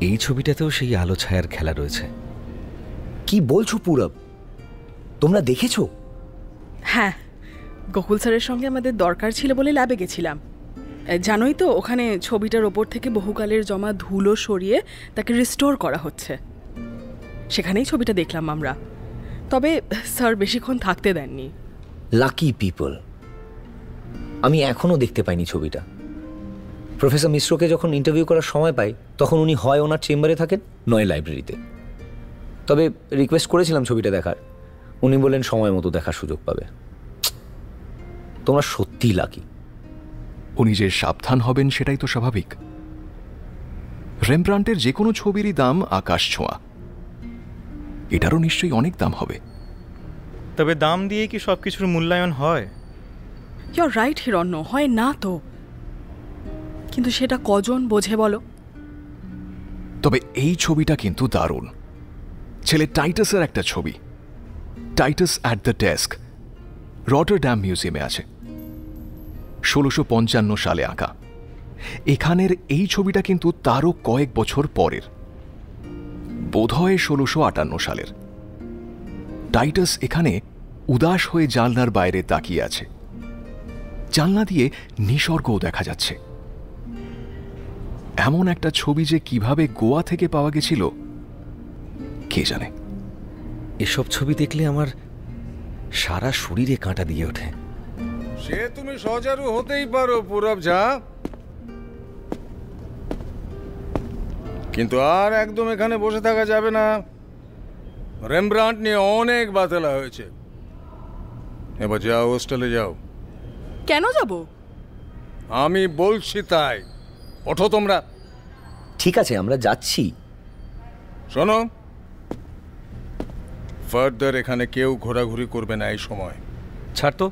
এই ছবিটাতেও সেই আলো ছায়ার খেলা রয়েছে। কি বলছো পুরব? তোমরা দেখেছ? হ্যাঁ গোকুল স্যারের সঙ্গে আমাদের দরকার ছিল বলে ল্যাবে গেছিলাম। জানোই তো, ওখানে ছবিটার ওপর থেকে বহুকালের জমা ধুলো সরিয়ে তাকে রিস্টোর করা হচ্ছে। সেখানেই ছবিটা দেখলাম আমরা। তবে, স্যার, বেশিক্ষণ থাকতে দেননি। লাকি পিপল আমি এখনও দেখতে পাইনি ছবিটা। প্রফেসর মিশ্রকে যখন ইন্টারভিউ করার সময় পাই, তখন উনি হয় ওনার চেম্বারে থাকেন, নয় লাইব্রেরিতে তবে রিকোয়েস্ট করেছিলাম ছবিটা দেখার। উনি বললেন, সময় মতো দেখার সুযোগ পাবে। তোমরা সত্যিই লাকি উনি যে সাবধান হবেন সেটাই তো স্বাভাবিক। রেমব্রান্টের যে কোনো ছবিরই দাম আকাশ ছোঁয়া। এটারও নিশ্চয়ই অনেক দাম হবে। তবে দাম দিয়ে কি সব কিছুর মূল্যায়ন হয়? ইয়র রাইট হিরণ্য হয় না তো। কিন্তু সেটা কজন বোঝে বলো? তবে এই ছবিটা কিন্তু দারুণ। ছেলে টাইটাসের একটা ছবি। টাইটাস অ্যাট দ্য ডেস্ক রটার রটারড্যাম মিউজিয়ামে আছে। ষোলোশো সালে আঁকা। এখানের এই ছবিটা কিন্তু তারও কয়েক বছর পরের। বোধহয় ষোলোশো আটান্ন সালের। টাইটাস এখানে উদাস হয়ে জানলার বাইরে তাকিয়ে আছে। জানলা দিয়ে নিসর্গও দেখা যাচ্ছে। এমন একটা ছবি যে কীভাবে গোয়া থেকে পাওয়া গেছিল, কে জানে? এসব ছবি দেখলে আমার সারা শরীরে কাঁটা দিয়ে ওঠে। সে তুমি সজারু হতেই পারো পুরব ঝা। কিন্তু আর একদম এখানে বসে থাকা যাবে না। রেমব্রান্ট নিয়ে অনেক বাতেলা হয়েছে। এবার যাও হোস্টেলে যাও। কেন যাব? আমি বলছি তাই। ওঠো তোমরা। ঠিক আছে আমরা যাচ্ছি। শোনো। ফার্দার এখানে কেউ ঘোরাঘুরি করবে না এই সময়। ছাড় তো।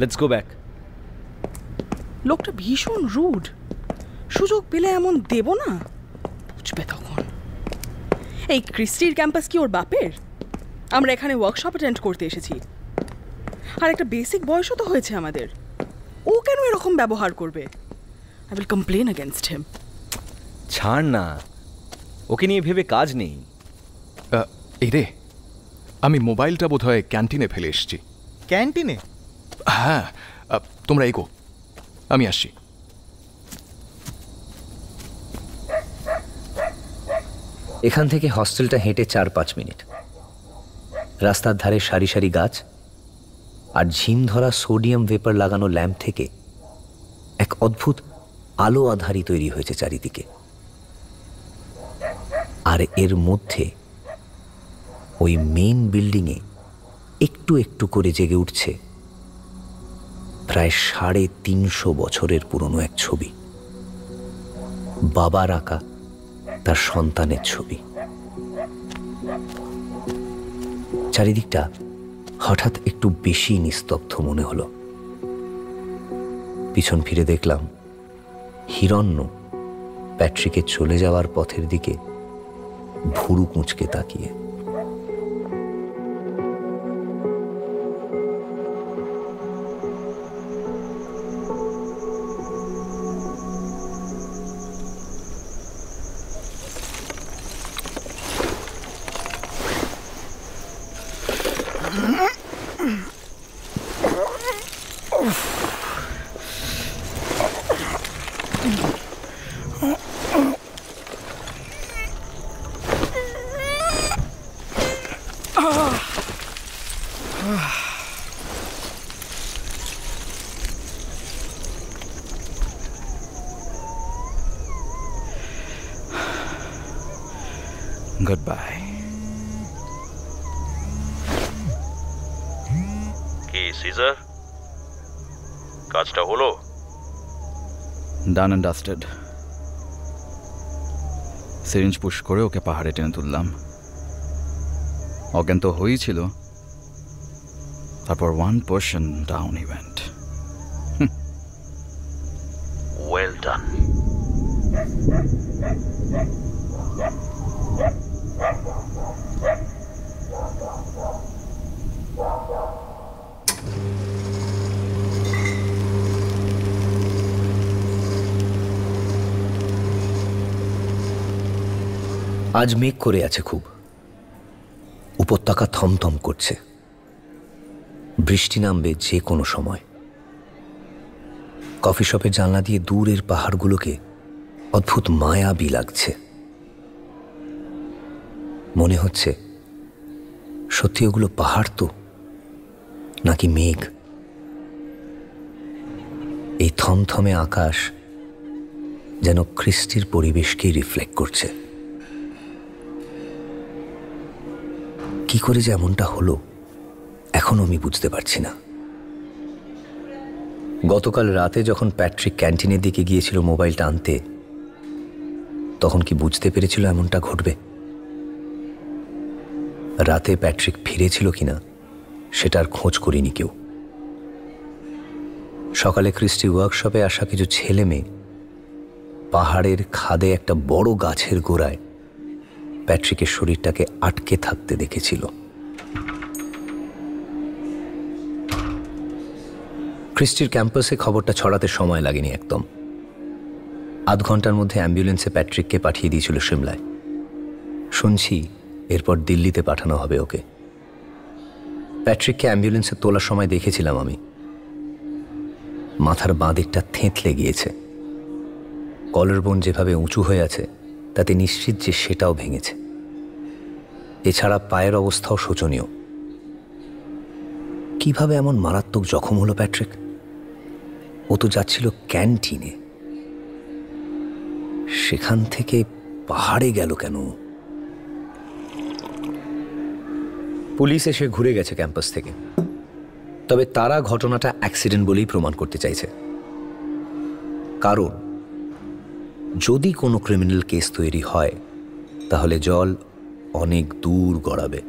লেটস গো ব্যাক লোকটা ভীষণ রুড। সুযোগ পেলে এমন দেব না? বুঝবে তখন। এই ক্রিস্টির ক্যাম্পাস কি ওর বাপের? আমরা এখানে ওয়ার্কশপ অ্যাটেন্ড করতে এসেছি। আর একটা বেসিক বয়সও তো হয়েছে আমাদের। ও কেন এরকম ব্যবহার করবে? I will complain against him ছাড় না। ওকে নিয়ে ভেবে কাজ নেই। আহ, এই রে আমি মোবাইলটা বোধহয় ক্যান্টিনে ফেলে এসেছি। ক্যান্টিনে? হ্যাঁ তোমরা এগো। আমি আসছি। এখান থেকে হস্টেলটা হেঁটে চার পাঁচ মিনিট। রাস্তার ধারে সারি সারি গাছ আর ঝিম ধরা সোডিয়াম ভেপার লাগানো ল্যাম্প থেকে এক অদ্ভুত আলো আধারি তৈরি হয়েছে চারিদিকে। আর এর মধ্যে ওই মেইন বিল্ডিংয়ে একটু একটু করে জেগে উঠছে প্রায় সাড়ে তিনশো বছরের পুরনো এক ছবি। বাবার আঁকা তার সন্তানের ছবি। চারিদিকটা হঠাৎ একটু বেশি নিস্তব্ধ মনে হলো। পিছন ফিরে দেখলাম হিরণ্য প্যাট্রিকের চলে যাওয়ার পথের দিকে ভুরু কুঁচকে তাকিয়ে। Done and dusted syringe push করে ওকে পাহাড়ে টেনে তুললাম। অজ্ঞান তো হয়েই ছিল। তারপর one person down event well done আজ মেঘ করে আছে খুব। উপত্যকা থমথম করছে। বৃষ্টি নামবে যে কোনো সময়। কফি শপের জানলা দিয়ে দূরের পাহাড়গুলোকে অদ্ভুত মায়াবী লাগছে। মনে হচ্ছে, সত্যি ওগুলো পাহাড় তো, নাকি মেঘ? এই থমথমে আকাশ যেন খ্রিস্টির পরিবেশকেই রিফ্লেক্ট করছে। কি করে যে এমনটা হলো এখনও আমি বুঝতে পারছি না। গতকাল রাতে যখন প্যাট্রিক ক্যান্টিনের দিকে গিয়েছিল মোবাইলটা আনতে, তখন কি বুঝতে পেরেছিল এমনটা ঘটবে? রাতে প্যাট্রিক ফিরেছিল কিনা সেটার খোঁজ করিনি কেউ। সকালে ক্রিস্টি ওয়ার্কশপে আসা কিছু ছেলে মেয়ে পাহাড়ের খাদে একটা বড় গাছের গোড়ায় প্যাট্রিকের শরীরটাকে আটকে থাকতে দেখেছিল। ক্রিস্টির ক্যাম্পাসে খবরটা ছড়াতে সময় লাগেনি একদম। আধ ঘণ্টার মধ্যে অ্যাম্বুলেন্সে প্যাট্রিককে পাঠিয়ে দিয়েছিল সিমলায়। শুনছি এরপর দিল্লিতে পাঠানো হবে ওকে। প্যাট্রিককে অ্যাম্বুলেন্সে তোলার সময় দেখেছিলাম আমি। মাথার বাঁ দিকটা থেঁতলে গিয়েছে। কলের বোন যেভাবে উঁচু হয়ে আছে তাতে নিশ্চিত যে সেটাও ভেঙেছে। এছাড়া পায়ের অবস্থাও শোচনীয়। কীভাবে এমন মারাত্মক জখম হলো প্যাট্রিক? ও তো যাচ্ছিল ক্যান্টিনে। সেখান থেকে পাহাড়ে গেল কেন? পুলিশ এসে ঘুরে গেছে ক্যাম্পাস থেকে। তবে তারা ঘটনাটা অ্যাক্সিডেন্ট বলেই প্রমাণ করতে চাইছে। কারণ যদি কোনো ক্রিমিনাল কেস তৈরি হয়, তাহলে জল অনেক দূর গড়াবে।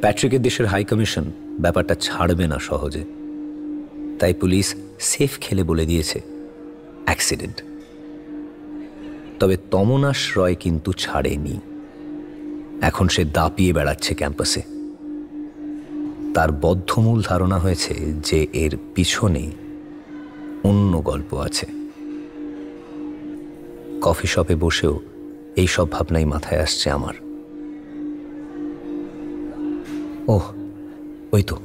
প্যাট্রিকের দেশের হাই কমিশন ব্যাপারটা ছাড়বে না সহজে। তাই পুলিশ সেফ খেলে বলে দিয়েছে অ্যাক্সিডেন্ট তবে তমনাশ রয় কিন্তু ছাড়েনি। এখন সে দাপিয়ে বেড়াচ্ছে ক্যাম্পাসে। তার বদ্ধমূল ধারণা হয়েছে যে এর পিছনে অন্য গল্প আছে। কফি শপে বসেও এই সব ভাবনাই মাথায় আসছে আমার। ওহ ওই তো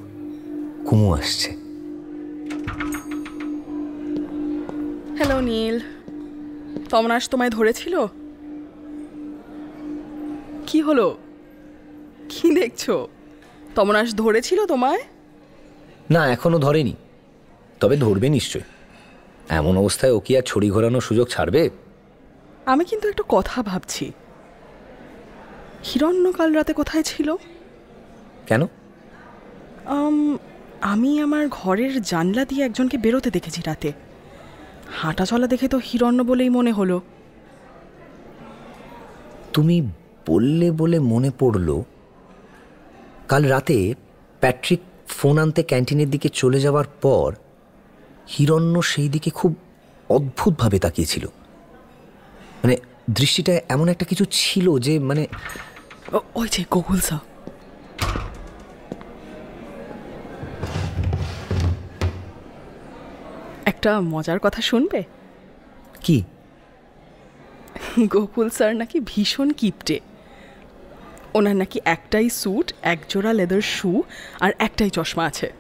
কুমু আসছে। হ্যালো নীল। তমনাশ তোমায় ধরেছিল? কি হলো? কি দেখছ? তমনাশ ধরেছিল তোমায়? না এখনও ধরেনি। তবে ধরবে নিশ্চয় এমন অবস্থায় ও কি আর ছড়ি ঘোরানোর সুযোগ ছাড়বে? আমি কিন্তু একটা কথা ভাবছি। হিরণ্য কাল রাতে কোথায় ছিল? কেন? আমি আমার ঘরের জানলা দিয়ে একজনকে বেরোতে দেখেছি রাতে। হাঁটা চলা দেখে তো হিরণ্য বলেই মনে হলো। তুমি বললে বলে মনে পড়ল কাল রাতে প্যাট্রিক ফোন আনতে ক্যান্টিনের দিকে চলে যাওয়ার পর হিরণ্য সেই দিকে খুব অদ্ভুতভাবে তাকিয়েছিল। মানে দৃষ্টিটা এমন একটা কিছু ছিল যে মানে ওই যে গোকুল স্যার। একটা মজার কথা শুনবে? কি? গোকুল স্যার নাকি ভীষণ কিপটে। ওনার নাকি একটাই স্যুট এক জোড়া লেদার শু আর একটাই চশমা আছে।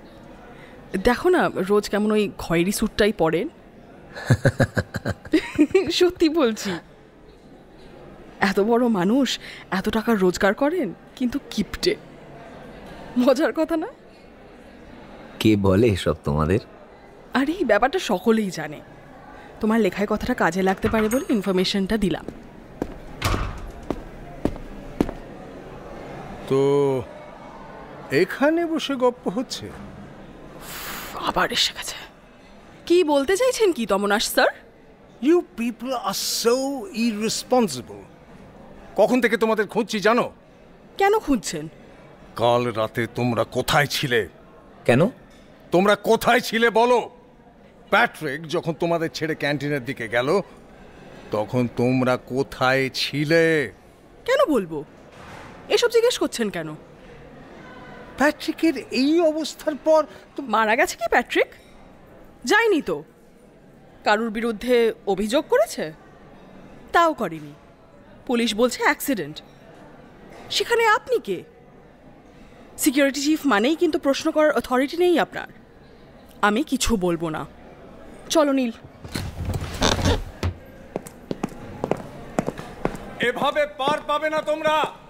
দেখো না রোজ কেমন ওই খয়েরি স্যুটটাই পরেন। সত্যি বলছি। এত বড় মানুষ এত টাকা রোজগার করেন কিন্তু কিপটে। মজার কথা না? কে বলে এসব তোমাদের? আর এই ব্যাপারটা সকলেই জানে। তোমার লেখায় কথাটা কাজে লাগতে পারে বলে ইনফরমেশনটা দিলাম। তো এখানে বসে গপ্প হচ্ছে? আবার এসে গেছে। কি বলতে চাইছেন কি Tamonash sir? You people are so irresponsible কখন থেকে তোমাদের খুঁজছি জানো? কেন খুঁজছেন? কাল রাতে তোমরা কোথায় ছিলে? কেন? তোমরা কোথায় ছিলে বলো? প্যাট্রিক যখন তোমাদের ছেড়ে ক্যান্টিনের দিকে গেল তখন তোমরা কোথায় ছিলে? কেন বলব? এসব জিজ্ঞেস করছেন কেন? প্যাট্রিকের এই অবস্থার পর তো মারা গেছে কি প্যাট্রিক? যায়নি তো। কারুর বিরুদ্ধে অভিযোগ করেছে? তাও করেনি। পুলিশ বলছে অ্যাক্সিডেন্ট সেখানে আপনি কে? সিকিউরিটি চিফ মানেই কিন্তু প্রশ্ন করার অথরিটি নেই আপনার। আমি কিছু বলব না। চলো নীল। এভাবে পার পাবে না তোমরা।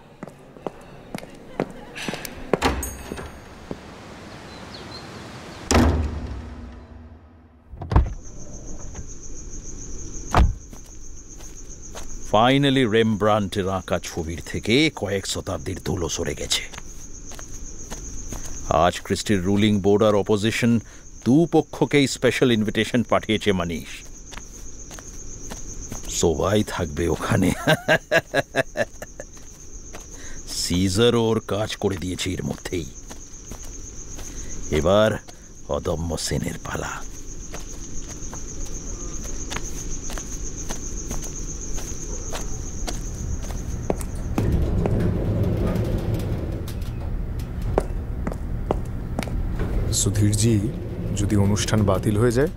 ফাইনালি রেমব্রান্টের আঁকা ছবির থেকে কয়েক শতাব্দীর ধুলো সরে গেছে। আজ ক্রিস্টির রুলিং বোর্ড আর অপোজিশন দু পক্ষকেই স্পেশাল ইনভিটেশন পাঠিয়েছে মানিশ। সবাই থাকবে ওখানে। সিজার ওর কাজ করে দিয়েছে এর মধ্যেই। এবার অদম্য সেনের পালা। সুধীরজি যদি অনুষ্ঠান বাতিল হয়ে যায়?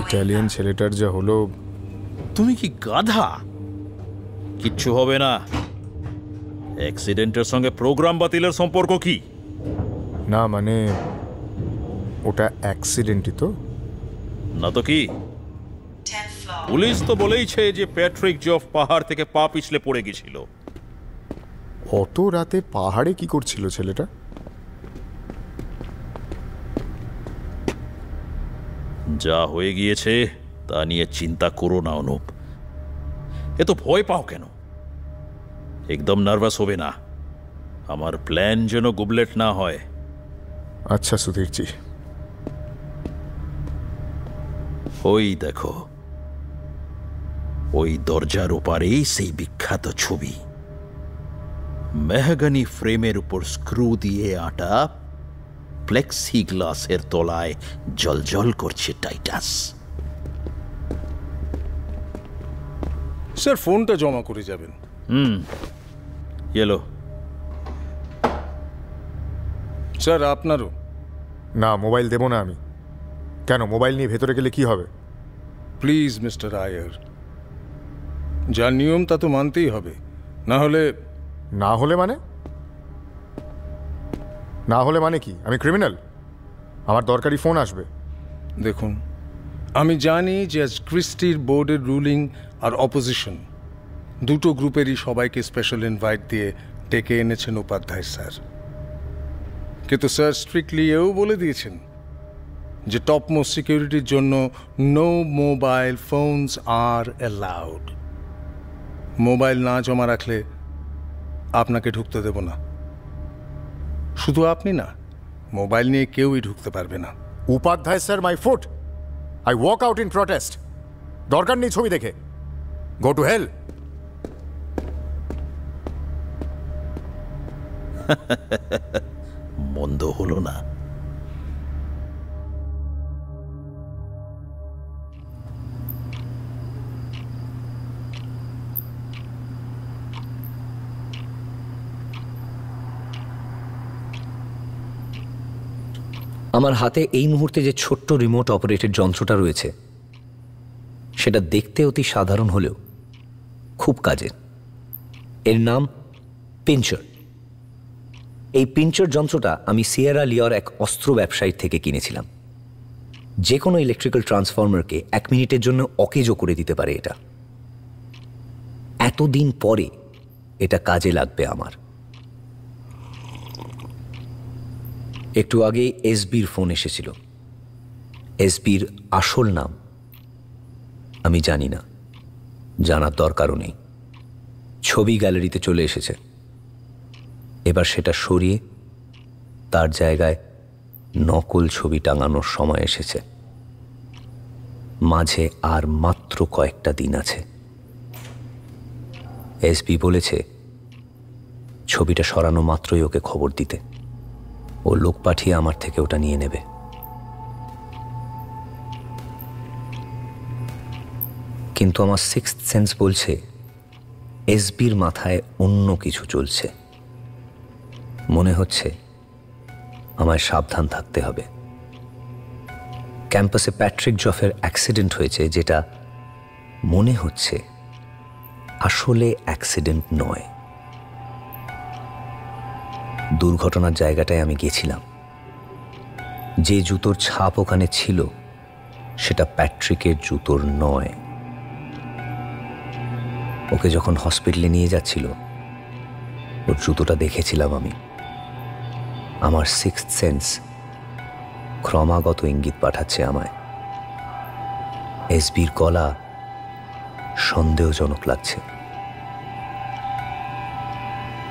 ইটালিয়ান ছেলেটার যা হলো তুমি কি গাধা? কিচ্ছু হবে না। অ্যাক্সিডেন্টের সঙ্গে প্রোগ্রাম বাতিলের সম্পর্ক কি? না মানে ওটা অ্যাক্সিডেন্টই তো। না তো কি? পুলিশ তো বলেইছে যে প্যাট্রিক জফ পাহাড় থেকে পা পিছলে পড়ে গেছিল। অত রাতে পাহাড়ে কি করছিল ছেলেটা? যা হয়ে গিয়েছে তা নিয়ে চিন্তা করো না অনুপ। এ তো ভয় পাও কেন? একদম নার্ভাস হবে না। আমার প্ল্যান যেন গুবলেট না হয়। আচ্ছা সুধীরজি। ওই দেখো। ওই দরজার ওপারেই সেই বিখ্যাত ছবি। মেহগানি ফ্রেমের উপর স্ক্রু দিয়ে আটা প্লেক্সি গ্লাসের তলায় জলজল করছে টাইটাস। স্যার ফোনটা জমা করে যাবেন। হুম এলো। স্যার আপনারও? না মোবাইল দেবো না আমি। কেন মোবাইল নিয়ে ভেতরে গেলে কি হবে? Please mister Iyer. যা নিয়ম তা তো মানতেই হবে। না হলে না হলে মানে? না হলে মানে কি? আমি ক্রিমিনাল আমার দরকারি ফোন আসবে। দেখুন, আমি জানি যে আজ ক্রিস্টির বোর্ডের রুলিং আর অপোজিশন দুটো গ্রুপেরই সবাইকে স্পেশাল ইনভাইট দিয়ে ডেকে এনেছেন উপাধ্যায় স্যার। কিন্তু স্যার স্ট্রিক্টলি এও বলে দিয়েছেন যে টপ মোস্ট সিকিউরিটির জন্য no mobile phones are allowed mobile না জমা রাখলে আপনাকে ঢুকতে দেব না। শুধু আপনি না মোবাইল নিয়ে কেউই ঢুকতে পারবে না। Upadhyay sir my foot. I walk out in protest দরকার নেই ছবি দেখে। গো টু হেল মন্দ হলো না। আমার হাতে এই মুহূর্তে যে ছোট্ট রিমোট অপারেটেড যন্ত্রটা রয়েছে, সেটা দেখতে অতি সাধারণ হলেও খুব কাজের। এর নাম পিঞ্চর এই পিঞ্চর যন্ত্রটা আমি সিয়েরা লিওর এক অস্ত্র ব্যবসায়ী থেকে কিনেছিলাম। যে কোনো ইলেকট্রিক্যাল ট্রান্সফর্মারকে এক মিনিটের জন্য অকেজো করে দিতে পারে এটা। এতদিন পরে এটা কাজে লাগবে আমার। একটু আগে এসবির ফোন এসেছিল। এসবির আসল নাম আমি জানি না। জানার দরকারও নেই। ছবি গ্যালারিতে চলে এসেছে। এবার সেটা সরিয়ে তার জায়গায় নকল ছবি টাঙানোর সময় এসেছে। মাঝে আর মাত্র কয়েকটা দিন আছে। এসবি বলেছে, ছবিটা সরানো মাত্রই ওকে খবর দিতে। ও লোক পাঠিয়ে আমার থেকে ওটা নিয়ে নেবে। কিন্তু আমার সিক্স সেন্স বলছে, এসবির মাথায় অন্য কিছু চলছে। মনে হচ্ছে আমায় সাবধান থাকতে হবে। ক্যাম্পাসে প্যাট্রিক জফের অ্যাক্সিডেন্ট হয়েছে, যেটা মনে হচ্ছে আসলে অ্যাক্সিডেন্ট নয়। দুর্ঘটনার জায়গাটায় আমি গেছিলাম। যে জুতোর ছাপ ওখানে ছিল, সেটা প্যাট্রিকের জুতোর নয়। ওকে যখন হসপিটালে নিয়ে যাচ্ছিল, ওর জুতোটা দেখেছিলাম আমি। আমার সিক্স সেন্স ক্রমাগত ইঙ্গিত পাঠাচ্ছে আমায়। এসবির গলা সন্দেহজনক লাগছে।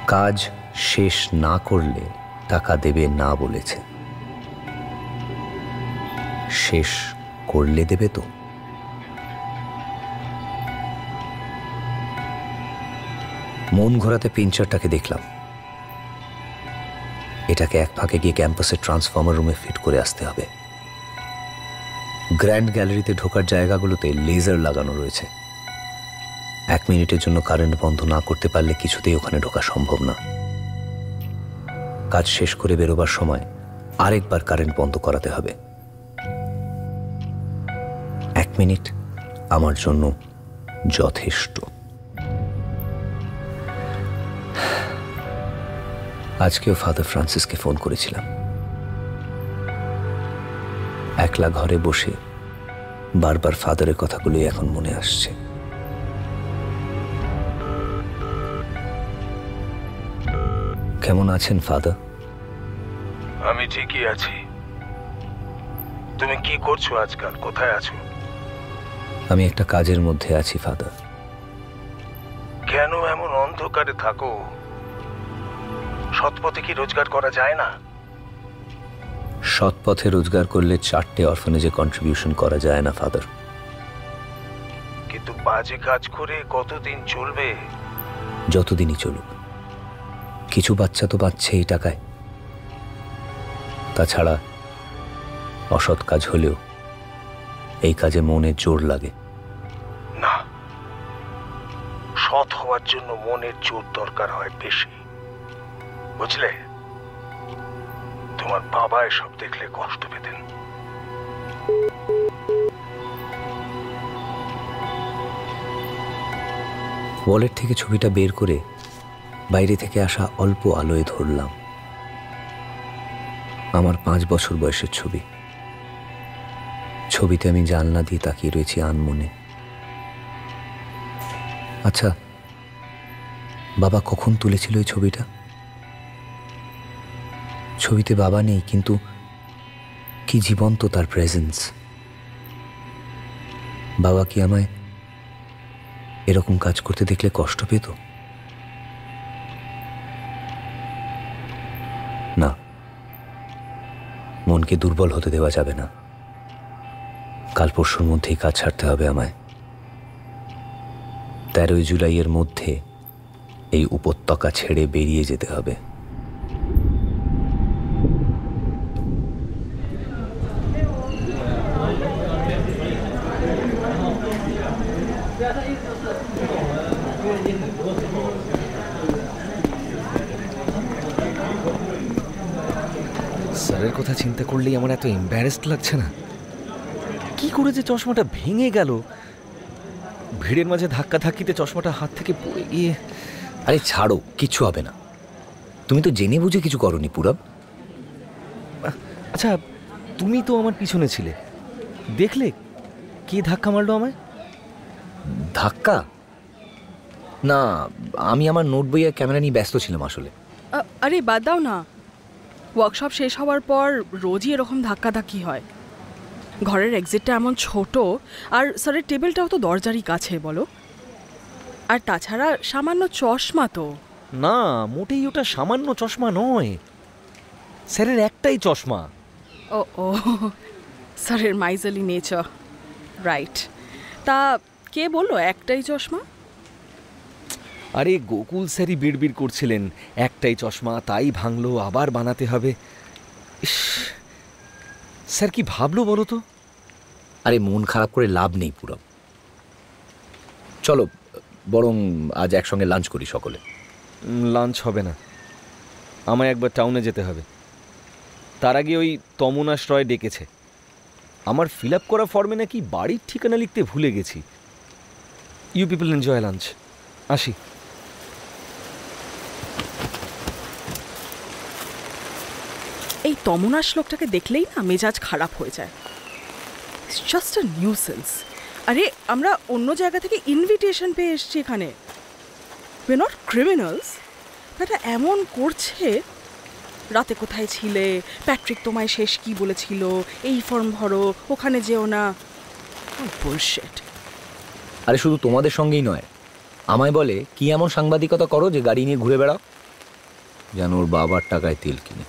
কাজ শেষ না করলে টাকা দেবে না বলেছে। শেষ করলে দেবে তো। মন ঘোরাতে পিঞ্চারটাকে দেখলাম। এটাকে এক ফাঁকে গিয়ে ক্যাম্পাসের ট্রান্সফর্মার রুমে ফিট করে আসতে হবে। গ্র্যান্ড গ্যালারিতে ঢোকার জায়গাগুলোতে লেজার লাগানো রয়েছে। এক মিনিটের জন্য কারেন্ট বন্ধ না করতে পারলে কিছুতেই ওখানে ঢোকা সম্ভব না। কাজ শেষ করে বেরোবার সময় আরেকবার কারেন্ট বন্ধ করাতে হবে। এক মিনিট আমার জন্য যথেষ্ট। আজকেও ফাদার ফ্রান্সিসকে ফোন করেছিলাম। একলা ঘরে বসে বারবার ফাদারের কথাগুলোই এখন মনে আসছে। কেমন আছেন ফাদার? আমি ঠিকই আছি। তুমি কি করছ আজকাল? কোথায় আছো? আমি একটা কাজের মধ্যে আছি ফাদার। কেন এমন অন্ধকারে থাকো? সৎ পথে কি রোজগার করা যায় না? সৎ পথে রোজগার করলে চারটে অরফানেজে কন্ট্রিবিউশন করা যায় না ফাদার। কিন্তু বাজে কাজ করে কতদিন চলবে? যতদিনই চলুক। কিছু বাচ্চা তো বাচ্চে এই টাকায়। তাছাড়া অসৎ কাজ হলেও এই কাজে মনে জোর লাগে। না সৎ হওয়ার জন্য মনের জোর দরকার হয় বেশি। বুঝলে? তোমার বাবা এসব দেখলে কষ্ট পেতেন। ওয়ালেট থেকে ছবিটা বের করে বাইরে থেকে আসা অল্প আলোয় ধরলাম। আমার পাঁচ বছর বয়সের ছবি। ছবিতে আমি জানলা দিয়ে তাকিয়ে রয়েছি আনমনে। আচ্ছা বাবা কখন তুলেছিল ওই ছবিটা? ছবিতে বাবা নেই, কিন্তু কি জীবন্ত তার প্রেজেন্স বাবা কি আমায় এরকম কাজ করতে দেখলে কষ্ট পেত না মনকে দুর্বল হতে দেওয়া যাবে না। কাল পরশুর মধ্যেই কাজ ছাড়তে হবে আমায়। তেরোই জুলাইয়ের মধ্যে এই উপত্যকা ছেড়ে বেরিয়ে যেতে হবে স্যারের কথা চিন্তা করলেই আমার এত এম্বারেসড লাগছে না। কি করে যে চশমাটা ভেঙে গেল? ভিড়ের মাঝে ধাক্কা ধাক্কিতে চশমাটা হাত থেকে পড়ে গিয়ে আরে ছাড়ো কিছু হবে না। তুমি তো জেনে বুঝে কিছু করনি পুরব। আচ্ছা তুমি তো আমার পিছনে ছিলে। দেখলে? কে ধাক্কা মারলো আমায়? ধাক্কা? না আমি আমার নোট বই আর ক্যামেরা নিয়ে ব্যস্ত ছিলাম আসলে। আরে বাদ দাও না। ওয়ার্কশপ শেষ হওয়ার পর রোজই এরকম ধাক্কাধাক্কি হয়। ঘরের এক্সিটটা এমন ছোট আর স্যারের টেবিলটাও তো দরজারই কাছে বলো। আর তাছাড়া সামান্য চশমা তো। না মোটেই ওটা সামান্য চশমা নয়। স্যারের একটাই চশমা। ও ও স্যারের মাইজালি নেচার। রাইট। তা কে বলল একটাই চশমা? আরে গোকুল স্যারই বিড়বিড় করছিলেন। একটাই চশমা তাই ভাঙলো আবার বানাতে হবে। ইস, স্যার কি ভাবলো বলো তো? আরে মন খারাপ করে লাভ নেই পুরো। চলো বরং আজ একসঙ্গে লাঞ্চ করি সকলে। লাঞ্চ হবে না। আমায় একবার টাউনে যেতে হবে। তার আগে ওই তমনাশ রয় ডেকেছে। আমার ফিল আপ করা ফর্মে নাকি বাড়ির ঠিকানা লিখতে ভুলে গেছি। ইউ পিপল এনজয় লাঞ্চ আসি। তমনাশ লোকটাকে দেখলেই না মেজাজ খারাপ হয়ে যায়। জাস্ট আ নিউসেন্স আরে, আমরা অন্য জায়গা থেকে ইনভিটেশন পেয়ে এসছি এখানে। উই নট ক্রিমিনালস এটা এমন করছে, রাতে কোথায় ছিলে প্যাট্রিক তোমায় শেষ কি বলেছিল, এই ফর্ম ভরো, ওখানে যেও না। বুলশেট আরে, শুধু তোমাদের সঙ্গেই নয়, আমায় বলে কি এমন সাংবাদিকতা করো যে গাড়ি নিয়ে ঘুরে বেড়াও? যেন ওর বাবার টাকায় তেল কিনে।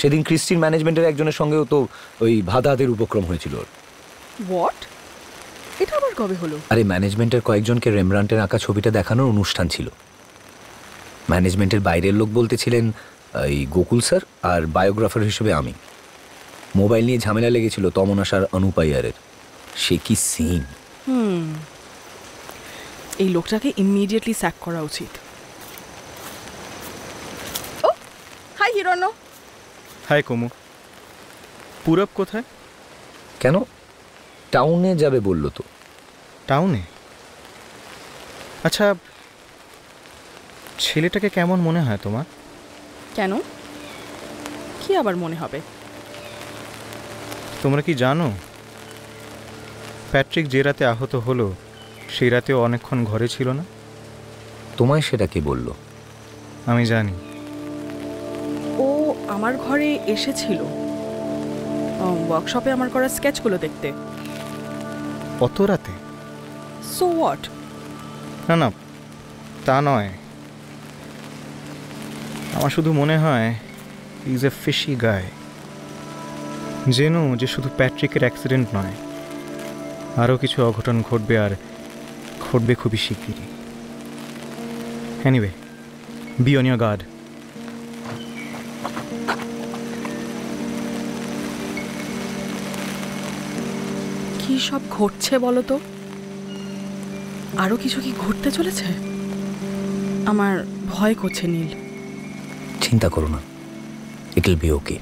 সেদিন ক্রিস্টিন ম্যানেজমেন্টের একজনের সঙ্গেও তো ওই ভাদাদের উপক্রম হয়েছিল ওর। হোয়াট এটা আবার কবে হলো? আরে ম্যানেজমেন্টের কয়েকজনকে রেমব্রান্টের আঁকা ছবিটা দেখানোর অনুষ্ঠান ছিল। ম্যানেজমেন্টের বাইরের লোক বলতেছিলেন এই গোকুল স্যার আর বায়োগ্রাফার হিসেবে আমি। মোবাইল নিয়ে ঝামেলা লেগেছিল তমনাশ আর অনুপাইয়ারের সে কি সিন? এই লোকটাকে ইমিডিয়েটলি স্যাক করা উচিত। ও হাই হিরণ্য। হাই কুমু? পুরব কোথায়? কেন? টাউনে যাবে বলল তো। টাউনে? আচ্ছা ছেলেটাকে কেমন মনে হয় তোমার? কেন? কি আবার মনে হবে? তোমরা কি জানো? প্যাট্রিক যে রাতে আহত হলো সেই রাতেও অনেকক্ষণ ঘরে ছিল না? তোমায় সেটা কে বলল? আমি জানি। ও আমার ঘরে এসেছিল। ওয়ার্কশপে আমার করা স্কেচগুলো দেখতে। অত রাতে? সো হোয়াট না না তা নয়। আমার শুধু মনে হয় ইজ এ ফিশি গায় যেন যে শুধু প্যাট্রিকের অ্যাক্সিডেন্ট নয় আরও কিছু অঘটন ঘটবে আর ঘটবে খুবই শিগগিরই। Anyway be on your guard সব ঘটছে বলো তো? আরও কিছু কি ঘটতে চলেছে? আমার ভয় করছে নীল। চিন্তা করো না ইট উইল বি ওকে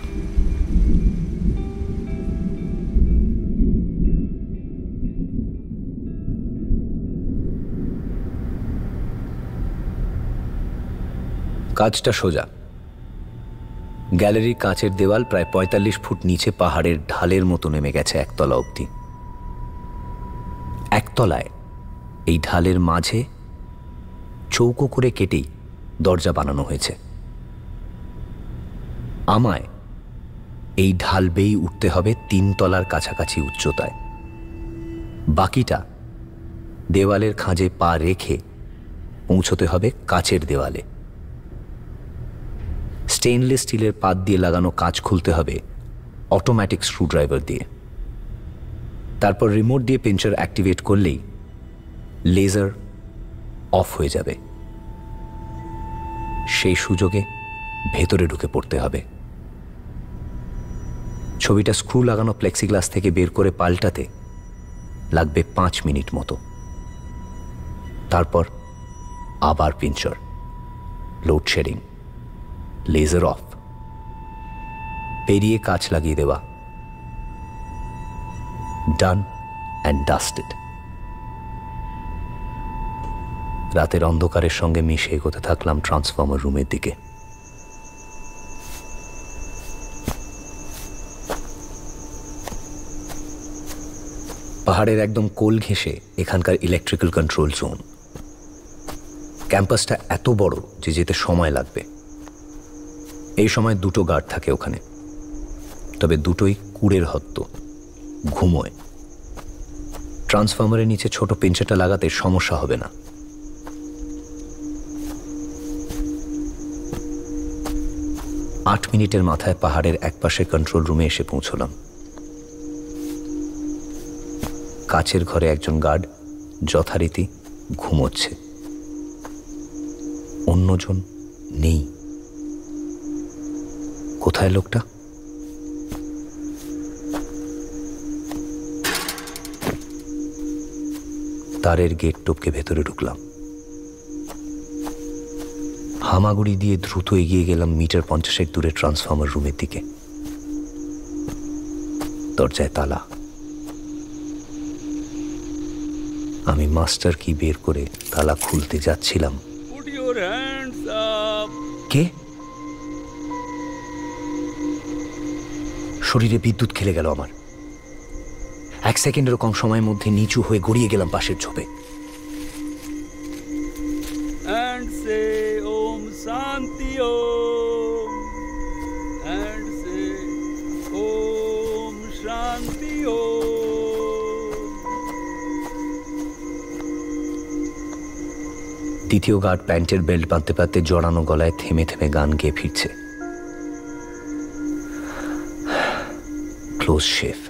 কাজটা সোজা। গ্যালারির কাঁচের দেওয়াল প্রায় পঁয়তাল্লিশ ফুট নিচে পাহাড়ের ঢালের মতো নেমে গেছে একতলা অবধি। একতলায়, এই ঢালের মাঝে চৌকো করে কেটেই দরজা বানানো হয়েছে। আমায় এই ঢাল বেয়েই উঠতে হবে তিন তলার কাছাকাছি উচ্চতায়। বাকিটা দেওয়ালের খাঁজে পা রেখে পৌঁছতে হবে কাচের দেওয়ালে। স্টেনলেস স্টিলের পাত দিয়ে লাগানো কাঁচ খুলতে হবে অটোমেটিক স্ক্রুড্রাইভার দিয়ে। তারপর রিমোট দিয়ে পেঞ্চার অ্যাক্টিভেট করলেই লেজার অফ হয়ে যাবে। সেই সুযোগে ভেতরে ঢুকে পড়তে হবে। ছবিটা স্ক্রু লাগানো প্লেক্সিগ্লাস থেকে বের করে পাল্টাতে লাগবে পাঁচ মিনিট মতো। তারপর আবার পিঞ্চর লোডশেডিং লেজার অফ পেরিয়ে কাজ লাগিয়ে দেওয়া। ডান অ্যান্ড ডাস্টেড রাতের অন্ধকারের সঙ্গে মিশে এগোতে থাকলাম ট্রান্সফর্মার রুমের দিকে। পাহাড়ের একদম কোল ঘেঁষে এখানকার ইলেকট্রিক্যাল কন্ট্রোল জোন ক্যাম্পাসটা এত বড় যে যেতে সময় লাগবে। এই সময় দুটো গার্ড থাকে ওখানে। তবে দুটোই কুড়ের হত্ত। ঘুমোয়। ট্রান্সফর্মারের নিচে ছোট পেঞ্চাটা লাগাতে সমস্যা হবে না। আট মিনিটের মাথায় পাহাড়ের একপাশে কন্ট্রোল রুমে এসে পৌঁছলাম। কাছের ঘরে একজন গার্ড যথারীতি ঘুমোচ্ছে। অন্যজন নেই। কোথায় লোকটা? তারের গেট টপকে ভেতরে ঢুকলাম। হামাগুড়ি দিয়ে দ্রুত এগিয়ে গেলাম মিটার পঞ্চাশেক দূরে ট্রান্সফর্মার রুমের দিকে। দরজায় তালা। আমি মাস্টার কি বের করে তালা খুলতে যাচ্ছিলাম. কে? শরীরে বিদ্যুৎ খেলে গেল আমার। এক সেকেন্ডেরও কম সময়ের মধ্যে নিচু হয়ে গড়িয়ে গেলাম পাশের ঝোপে। Shanti Om. দ্বিতীয় গার্ড প্যান্টের বেল্ট বাঁধতে বাঁধতে জড়ানো গলায় থেমে থেমে গান গেয়ে ফিরছে। ক্লোজ শেফ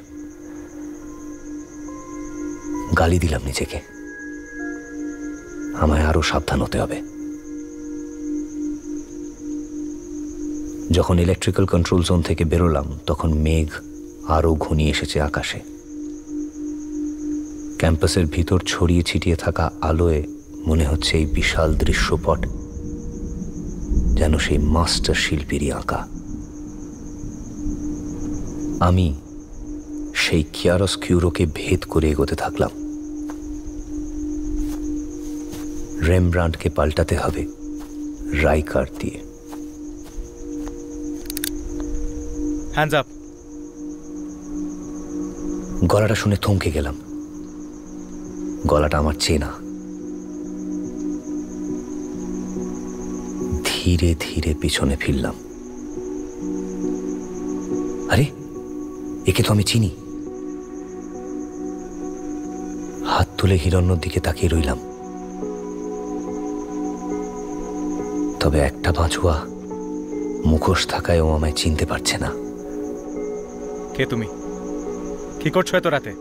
গালি দিলাম নিজেকে। আমায় আরও সাবধান হতে হবে। যখন ইলেকট্রিক্যাল কন্ট্রোল জোন থেকে বেরোলাম, তখন মেঘ আরও ঘনিয়ে এসেছে আকাশে। ক্যাম্পাসের ভিতর ছড়িয়ে ছিটিয়ে থাকা আলোয় মনে হচ্ছে এই বিশাল দৃশ্যপট, যেন সেই মাস্টার শিল্পীরই আঁকা। আমি সেই কিয়ারস কিউরোকে ভেদ করে এগোতে থাকলাম। রেমব্রান্ডকে পাল্টাতে হবে রাইকার দিয়ে। হ্যান্ডস আপ গলাটা শুনে থমকে গেলাম। গলাটা আমার চেনা। ধীরে ধীরে পিছনে ফিরলাম। আরে একে তো আমি চিনি। হাত তুলে হিরণ্যর দিকে তাকিয়ে রইলাম। তবে একটা বাঁচুয়া মুখোশ থাকায় ও আমায় চিনতে পারছে না। কে তুমি? কি করছ এত রাতে?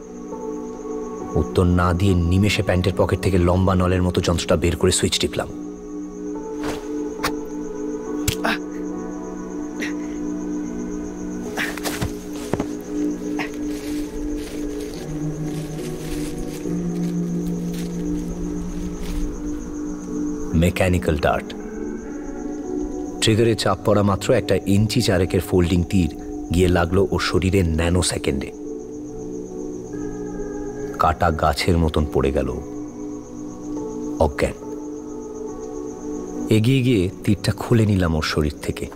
উত্তর না দিয়ে নিমেষে প্যান্টের পকেট থেকে লম্বা নলের মতো যন্ত্রটা বের করে সুইচ টিপলাম। মেকানিক্যাল ডার্ট ট্রিগারে চাপ পড়া মাত্র একটা ইঞ্চি চারেকের ফোল্ডিং তীর গিয়ে লাগল ওর শরীরে ন্যানো সেকেন্ডে কাটা গাছের মতন পড়ে গেল। অজ্ঞান। এগিয়ে গিয়ে তীরটা খুলে নিলাম ওর শরীর থেকে।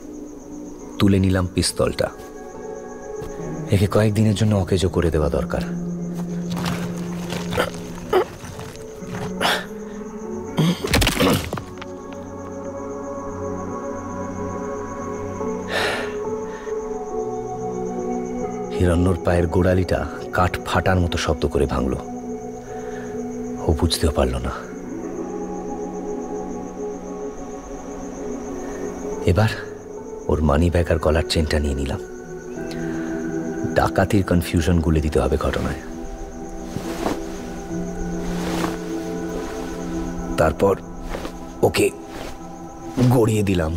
তুলে নিলাম পিস্তলটা। একে কয়েকদিনের জন্য অকেজো করে দেওয়া দরকার। হিরণ্যর পায়ের গোড়ালিটা কাঠ ফাটার মতো শব্দ করে ভাঙল। ও বুঝতেও পারল না। এবার ওর মানি ব্যাগ আর গলার চেনটা নিয়ে নিলাম। ডাকাতির কনফিউশন গুলে দিতে হবে ঘটনায়। তারপর ওকে গড়িয়ে দিলাম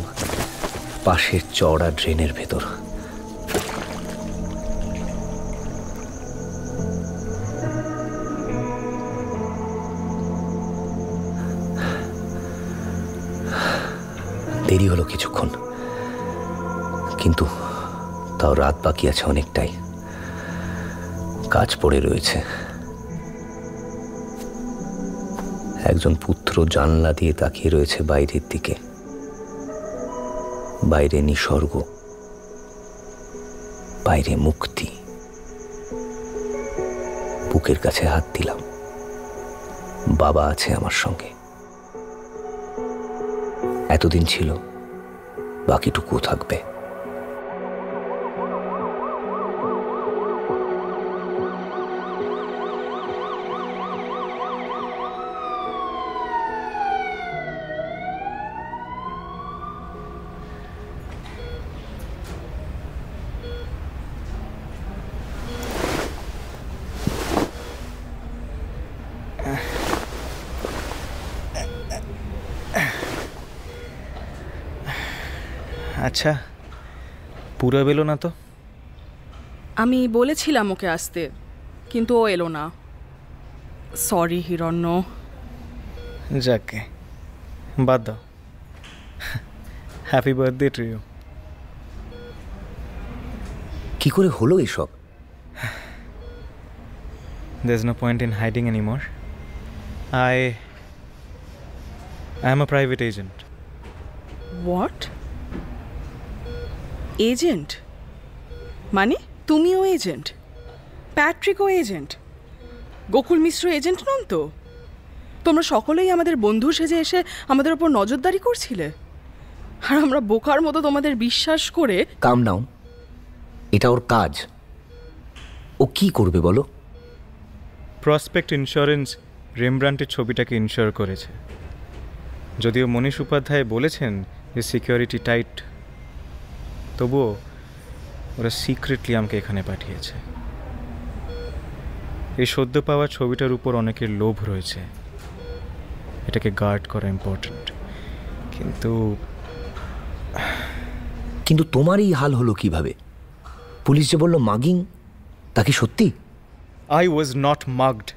পাশের চওড়া ড্রেনের ভেতর। দেরি হলো কিছুক্ষণ। কিন্তু তাও রাত বাকি আছে অনেকটাই। কাজ পড়ে রয়েছে। একজন পুত্র জানলা দিয়ে তাকিয়ে রয়েছে বাইরের দিকে। বাইরে নিসর্গ। বাইরে মুক্তি। বুকের কাছে হাত দিলাম। বাবা আছে আমার সঙ্গে। এতদিন ছিল বাকিটুকু থাকবে। আচ্ছা পুরো বেলো না তো? আমি বলেছিলাম ওকে আসতে কিন্তু ও এলো না। সরি হিরণ্য। যাকে বাদ দাও। হ্যাপি বার্থডে টু ইউ কি করে হলো এসব? There's no point in hiding anymore. I I am a private agent what agent? মানে তুমিও এজেন্ট? প্যাট্রিকও এজেন্ট? গোকুল মিশ্র এজেন্ট নন তো? তোমরা সকলেই আমাদের বন্ধু সেজে এসে আমাদের ওপর নজরদারি করছিলে? আর আমরা বোকার মতো তোমাদের বিশ্বাস করে কাম নাও এটা ওর কাজ। ও কি করবে বলো? প্রসপেক্ট ইন্স্যুরেন্স রেমব্রান্টের ছবিটাকে ইনশিওর করেছে। যদিও মনীষ উপাধ্যায় বলেছেন যে সিকিউরিটি টাইট তবুও ওরা সিক্রেটলি আমাকে এখানে পাঠিয়েছে। এই সদ্য পাওয়া ছবিটার উপর অনেকের লোভ রয়েছে। এটাকে গার্ড করা ইম্পর্ট্যান্ট কিন্তু কিন্তু তোমার এই হাল হলো কীভাবে? পুলিশ যে বলল মাগিং তা কি সত্যি? I was not মাগড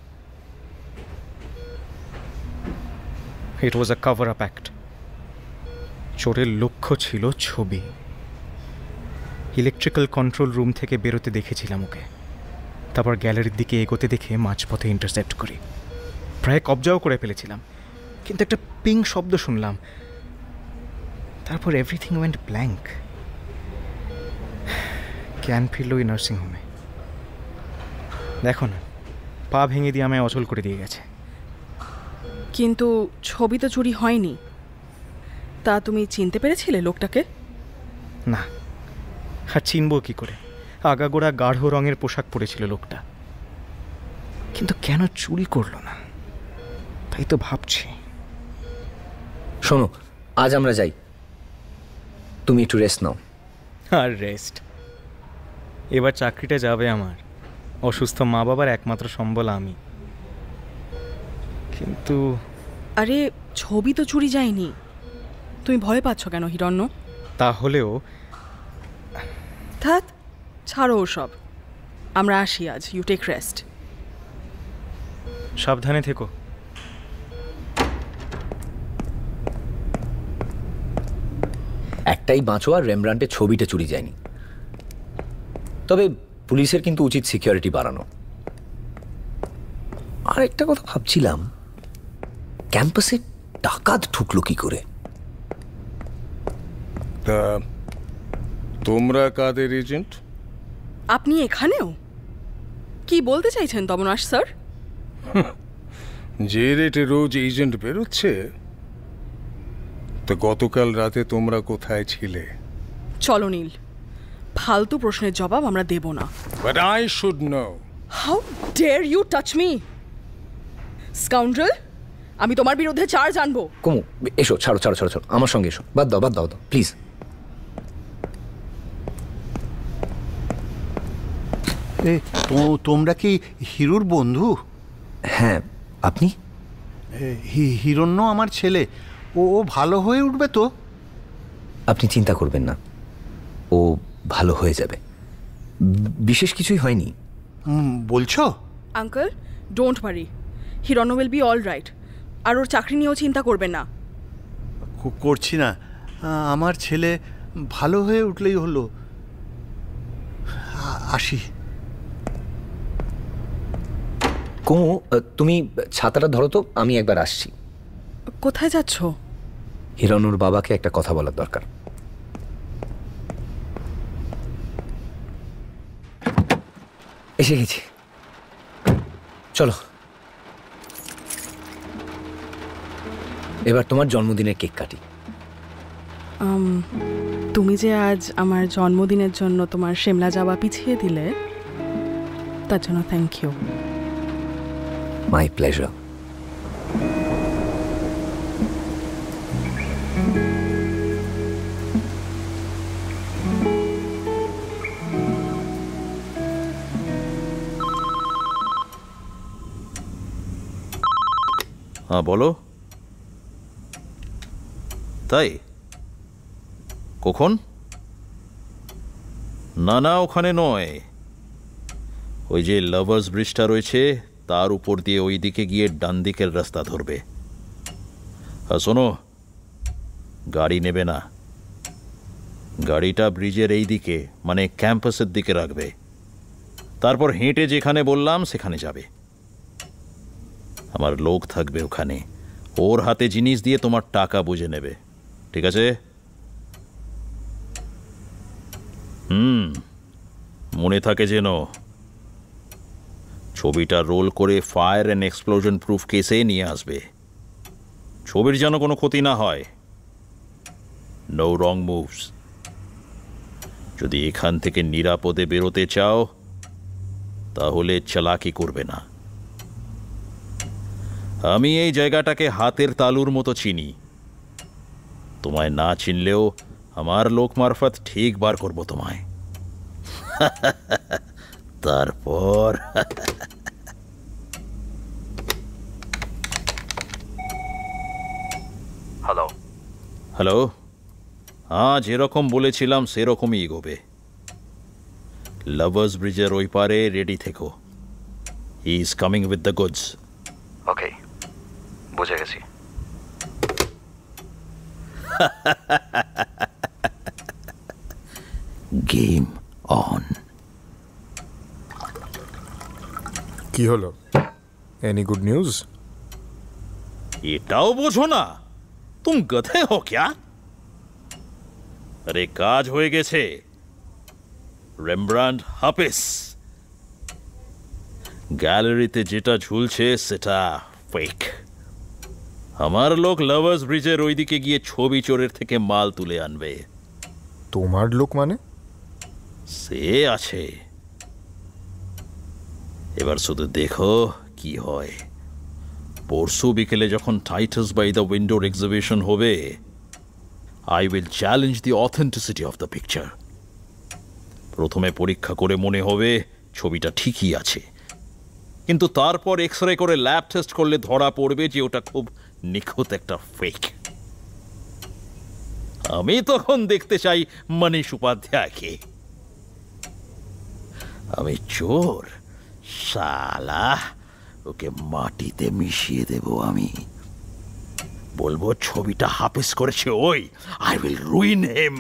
It was a cover up act. চোরের লক্ষ্য ছিল ছবি। ইলেকট্রিক্যাল কন্ট্রোল রুম থেকে বেরোতে দেখেছিলাম ওকে। তারপর গ্যালারির দিকে এগোতে দেখে মাঝপথে ইন্টারসেপ্ট করি। প্রায় কবজাও করে ফেলেছিলাম কিন্তু একটা পিং শব্দ শুনলাম। তারপর এভরিথিং ওয়েন্ট ব্ল্যাঙ্ক জ্ঞান ফিরল ওই নার্সিংহোমে দেখো না পা ভেঙে দিয়ে আমায় অচল করে দিয়ে গেছে। কিন্তু ছবি তো চুরি হয়নি। তা তুমি চিনতে পেরেছিলে লোকটাকে? না। আর চিনব কি করে? আগাগোড়া গাঢ় রঙের পোশাক পরেছিল লোকটা। কিন্তু কেন চুরি করল না? তাই তো ভাবছি। শোনো আজ আমরা যাই। তুমি একটু রেস্ট নাও। আর রেস্ট এবার চাকরিটা যাবে আমার। অসুস্থ মা বাবার একমাত্র সম্বল আমি। কিন্তু আরে ছবি তো চুরি যায়নি। তুমি ভয় পাচ্ছ কেন হিরণ্য? তাহলেও থাক ছাড়ো ওসব। আমরা আসি আজ ইউ টেক রেস্ট সাবধানে থেকো। একটাই বাঁচো আর রেমব্রান্টের ছবিটা চুরি যায়নি। তবে পুলিশের কিন্তু উচিত সিকিউরিটি বাড়ানো। আর একটা কথা ভাবছিলাম ক্যাম্পাসে ডাকাত ঢুকলো কি করে? তা তোমরা কাদের এজেন্ট? আপনি এখানেও? কি বলতে চাইছেন তমনাশ স্যার? যে রেটে রোজ এজেন্ট বেরোচ্ছে তো গতকাল রাতে তোমরা কোথায় ছিলে? চলো নীল ফালতু প্রশ্নের জবাব আমরা দেব না। But I should know how dare you touch me scoundrel আমি তোমার বিরুদ্ধে চার্জ আনব। কুমু এসো ছাড়ো ছাড়ো ছাড়ো ছাড়ো আমার সঙ্গে এসো। বাদ দাও বাদ দাও দাও প্লিজ এ তো- তোমরা কি হিরুর বন্ধু? হ্যাঁ আপনি? হিরণ্য আমার ছেলে। ও ভালো হয়ে উঠবে তো? আপনি চিন্তা করবেন না। ও ভালো হয়ে যাবে। বিশেষ কিছুই হয়নি। বলছো? Uncle don't worry Hiranya will be all right আর ওর চাকরি নিয়েও চিন্তা করবেন না। করছি না। আমার ছেলে ভালো হয়ে উঠলেই হলো। আসি। কুমু তুমি ছাতাটা ধরো তো আমি একবার আসছি। কোথায় যাচ্ছ? হিরণুর বাবাকে একটা কথা বলার দরকার। এসে গেছি। চলো। এবার তোমার জন্মদিনের কেক কাটি। তুমি যে আজ আমার জন্মদিনের জন্য তোমার সিমলা যাওয়া পিছিয়ে দিলে তার জন্য থ্যাংক ইউ মাই প্লেজার হ্যাঁ বলো। তাই? কখন? না না, ওখানে নয়। ওই যে লাভার্স ব্রিজটা রয়েছে তার উপর দিয়ে ওই দিকে গিয়ে ডান দিকের রাস্তা ধরবে। আর শোনো, গাড়ি নেবে না। গাড়িটা ব্রিজের এই দিকে মানে ক্যাম্পাসের দিকে রাখবে। তারপর হেঁটে যেখানে বললাম, সেখানে যাবে। আমার লোক থাকবে ওখানে। ওর হাতে জিনিস দিয়ে তোমার টাকা বুঝে নেবে। ঠিক আছে? হুম, মনে থাকে যেন ছবিটা রোল করে ফায়ার অ্যান্ড এক্সপ্লোশন প্রুফ কেসে নিয়ে আসবে। ছবির যেন কোনো ক্ষতি না হয়। নো রং মুভস যদি এখান থেকে নিরাপদে বেরোতে চাও, তাহলে চালাকি করবে না। আমি এই জায়গাটাকে হাতের তালুর মতো চিনি। তোমায় না চিনলেও আমার লোক মারফত ঠিক বার করব তোমায়। তারপর হ্যালো হ্যালো হ্যাঁ যেরকম বলেছিলাম সেরকমই এগোবে লাভার্স ব্রিজের ওই পারে রেডি থেকো he is coming with the goods okay বুঝে গেছি গেম অন কি হলো? এনি গুড নিউজ এটাও বোঝো না। তুম গধে হো ক্যা? আরে কাজ হয়ে গেছে। রেমব্রান্ড হাফিস গ্যালারিতে যেটা ঝুলছে সেটা ফেক আমার লোক লাভার্স ব্রিজের ওইদিকে গিয়ে ছবি চোরের থেকে মাল তুলে আনবে। তোমার লোক মানে? সে আছে। এবার শুধু দেখো কি হয়। পরশু বিকেলে যখন টাইটাস বাই দ্য উইন্ডোর এক্সিবিশন হবে I will challenge the authenticity of the picture প্রথমে পরীক্ষা করে মনে হবে ছবিটা ঠিকই আছে। কিন্তু তারপর এক্স রে করে ল্যাব টেস্ট করলে ধরা পড়বে যে ওটা খুব নিখুঁত একটা ফেক আমি তখন দেখতে চাই মনীষ উপাধ্যায়কে। আমি চোর। শালা ওকে মাটিতে মিশিয়ে দেব আমি বলবো ছবিটা হাফিস করেছে ওই আই উইল রুইন হেম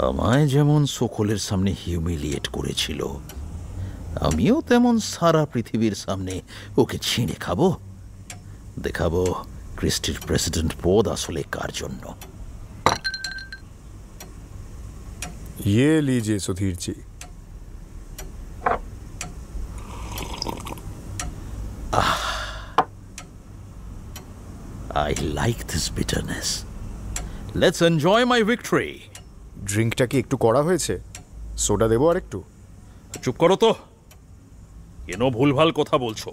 আমায় যেমন সকলের সামনে হিউমিলিয়েট করেছিল আমিও তেমন সারা পৃথিবীর সামনে ওকে ছিঁড়ে খাবো দেখাবো ক্রিস্টির প্রেসিডেন্ট পদ আসলে কার জন্য ये लीजिए Sudhir ji I like this bitterness. Let's enjoy my victory. ড্রিঙ্কটা কি একটু করা হয়েছে? সোডা দেবো আর একটু চুপ করো তো। কেন ভুলভাল কথা বলছো?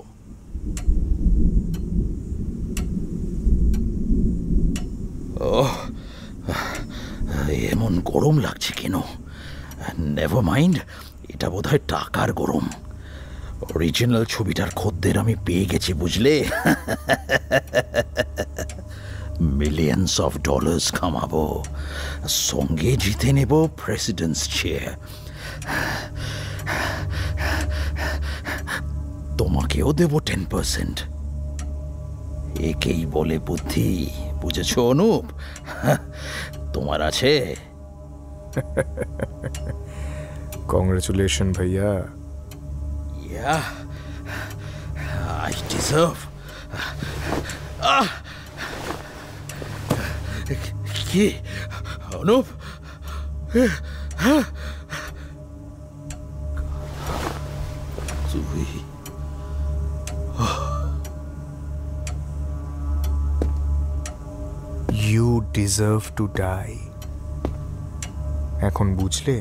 এমন গরম লাগছে কেন? নেভার মাইন্ড এটা বোধহয় টাকার গরম। অরিজিনাল ছবিটার খদ্দের আমি পেয়ে গেছি বুঝলে? মিলিয়ন্স অফ ডলার্স কামাবো সঙ্গে জিতে নেব প্রেসিডেন্টস চেয়ার তোমাকেও দেব টেন পার্সেন্ট একেই বলে বুদ্ধি বুঝেছ অনুপ? তোমার আছে? কংগ্রেচুলেশন ভাইয়া। ইয়া I deserve. Ah! কি? অনুপ? তুই ইউ ডিজার্ভ টু ডাই এখন বুঝলে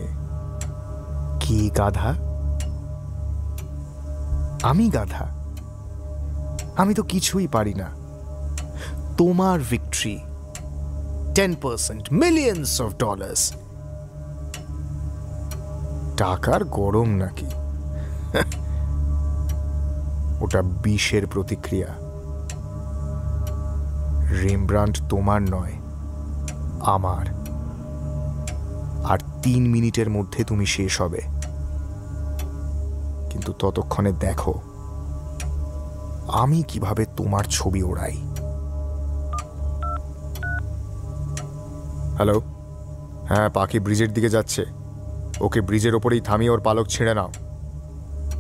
কি গাধা? আমি গাধা? আমি তো কিছুই পারি না। তোমার victory ten percent millions of dollars টাকার গরম নাকি? ওটা বিষের প্রতিক্রিয়া। রেমব্রান্ড তোমার নয়, আমার। আর তিন মিনিটের মধ্যে তুমি শেষ হবে। কিন্তু ততক্ষণে দেখো, আমি কীভাবে তোমার ছবি ওড়াই। হ্যালো? হ্যাঁ পাখি ব্রিজের দিকে যাচ্ছে। ওকে ব্রিজের ওপরেই থামিয়ে ওর পালক ছিঁড়ে নাও।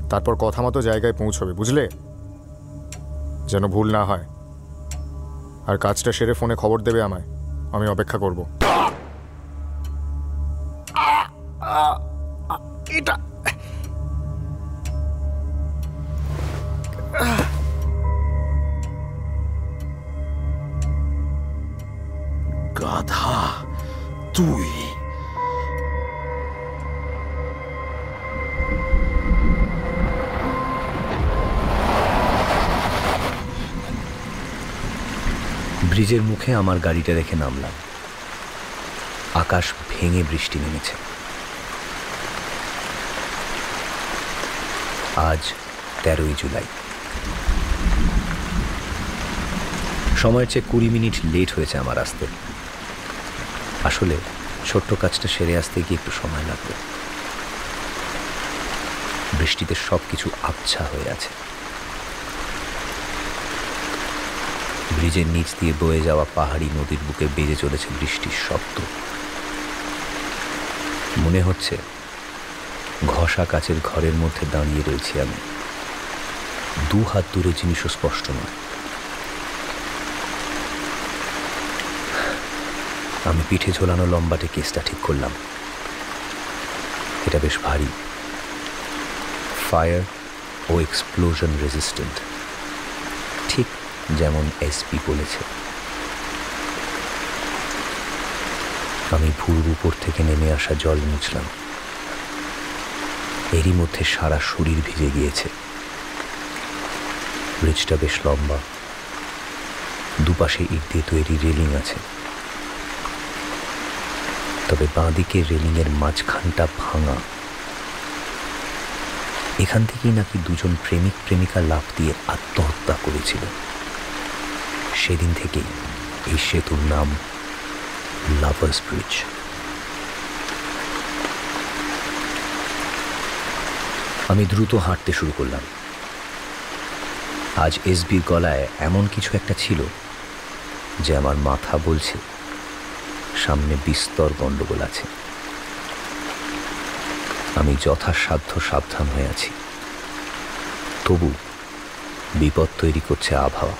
তারপর কথা মতো জায়গায় পৌঁছবে, বুঝলে? যেন ভুল না হয়। আর কাজটা সেরে ফোনে খবর দেবে আমায়। আমি অপেক্ষা করব। এটা গাধা। তুই। ব্রিজের মুখে আমার গাড়িটা রেখে নামলাম। আকাশ ভেঙে বৃষ্টি নেমেছে। আজ তেরোই জুলাই। সময়ের চেয়ে কুড়ি মিনিট লেট হয়েছে আমার আসতে। আসলে ছোট্ট কাজটা সেরে আসতে গিয়ে একটু সময় লাগবে। বৃষ্টিতে সব কিছু আবছা হয়ে আছে। ব্রিজের নিচ দিয়ে বয়ে যাওয়া পাহাড়ি নদীর বুকে বেজে চলেছে বৃষ্টির শব্দ। মনে হচ্ছে ঘষা কাচের ঘরের মধ্যে দাঁড়িয়ে রয়েছি আমি। দু হাত দূরে জিনিসও স্পষ্ট নয়। আমি পিঠে ঝোলানো লম্বাটে কেসটা ঠিক করলাম। এটা বেশ ভারী। ফায়ার ও এক্সপ্লোশন রেজিস্ট্যান্ট ঠিক যেমন এসপি বলেছে। আমি ভুরুর উপর থেকে নেমে আসা জল মুছলাম। এরই মধ্যে সারা শরীর ভিজে গিয়েছে। ব্রিজটা বেশ লম্বা। দুপাশে ইট দিয়ে তৈরি রেলিং আছে। তবে বাঁদিকে রেলিংয়ের মাঝখানটা ভাঙা। এখান থেকেই নাকি দুজন প্রেমিক প্রেমিকা লাফ দিয়ে আত্মহত্যা করেছিল। সেদিন থেকেই এই সেতুর নাম লাভার্স ব্রিজ আমি দ্রুত হাঁটতে শুরু করলাম। আজ এসবির গলায় এমন কিছু একটা ছিল, যে আমার মাথা বলছে। সামনে বিস্তর গণ্ডগোল আছে। আমি যথাসাধ্য সাবধান হয়ে আছি। তবু বিপদ তৈরি করছে আবহাওয়া।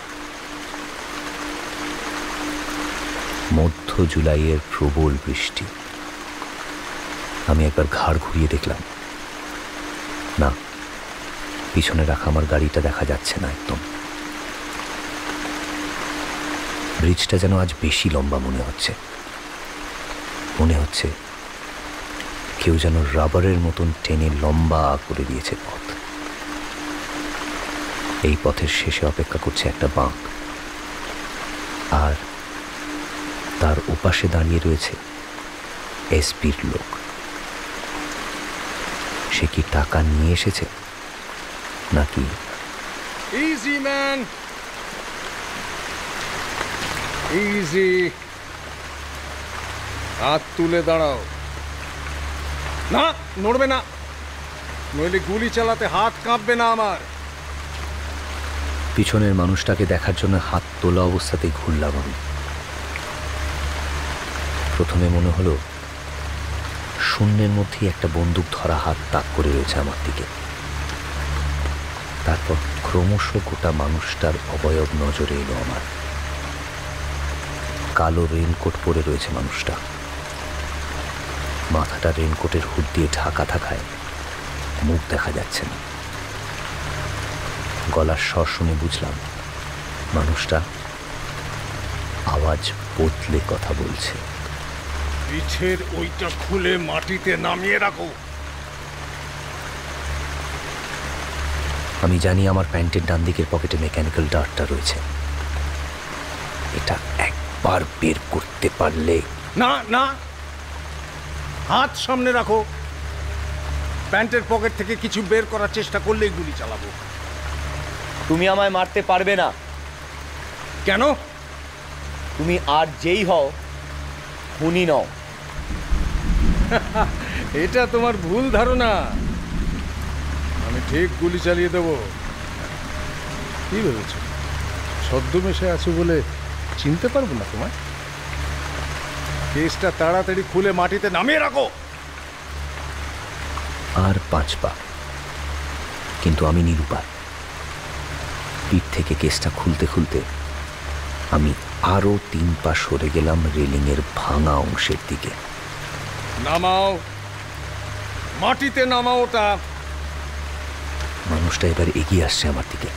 মধ্য জুলাইয়ের প্রবল বৃষ্টি। আমি একবার ঘাড় ঘুরিয়ে দেখলাম। না, পিছনে রাখা আমার গাড়িটা দেখা যাচ্ছে না একদম। ব্রিজটা যেন আজ বেশি লম্বা মনে হচ্ছে। মনে হচ্ছে কেউ যেন রাবারের মতন টেনে লম্বা করে দিয়েছে পথ। এই পথের শেষে অপেক্ষা করছে একটা বাঁক। আর তার ওপাশে দাঁড়িয়ে রয়েছে এসপির লোক। সে কি টাকা নিয়ে এসেছে? নাকি ইজি ম্যান ইজি হাত তুলে দাঁড়াও। না, নড়বে না। নইলে গুলি চালাতে হাত কাঁপবে না আমার। পিছনের মানুষটাকে দেখার জন্য হাত তোলা অবস্থাতেই ঘুরলাম আমি। প্রথমে মনে হলো, শূন্যের মধ্যেই একটা বন্দুক ধরা হাত তাক করে রয়েছে আমার দিকে। তারপর ক্রমশ গোটা মানুষটার অবয়ব নজরে এলো আমার। কালো রেনকোট পরে রয়েছে মানুষটা। মাথাটা রেনকোটের হুড দিয়ে ঢাকা থাকায় মুখ দেখা যাচ্ছে না। গলার স্বর শুনে বুঝলাম মানুষটা আওয়াজ বদলে কথা বলছে। পিছের ওইটা খুলে মাটিতে নামিয়ে রাখো। আমি জানি আমার প্যান্টের ডান দিকের পকেটে মেকানিক্যাল ডার্টটা রয়েছে। এটা একবার বের করতে পারলে না না হাত সামনে রাখো। প্যান্টের পকেট থেকে কিছু বের করার চেষ্টা করলেই গুলি চালাবো। তুমি আমায় মারতে পারবে না। কেন? তুমি আর যেই হও খুনি নও। এটা তোমার ভুল ধারণা। আমি ঠিক গুলি চালিয়ে দেব। কি ভেবেছ? ছদ্মবেশে আছো বলে চিনতে পারব না তোমায়? কেসটা তাড়াতাড়ি খুলে মাটিতে নামিয়ে রাখো। আর পাঁচ পা। কিন্তু আমি নিরুপায়। পিঠ থেকে কেসটা খুলতে খুলতে আমি আরও তিন পা সরে গেলাম রেলিংয়ের ভাঙা অংশের দিকে। নামাও। মাটিতে নামাও ওটা। মানুষটা এবার এগিয়ে আসছে আমার দিকে।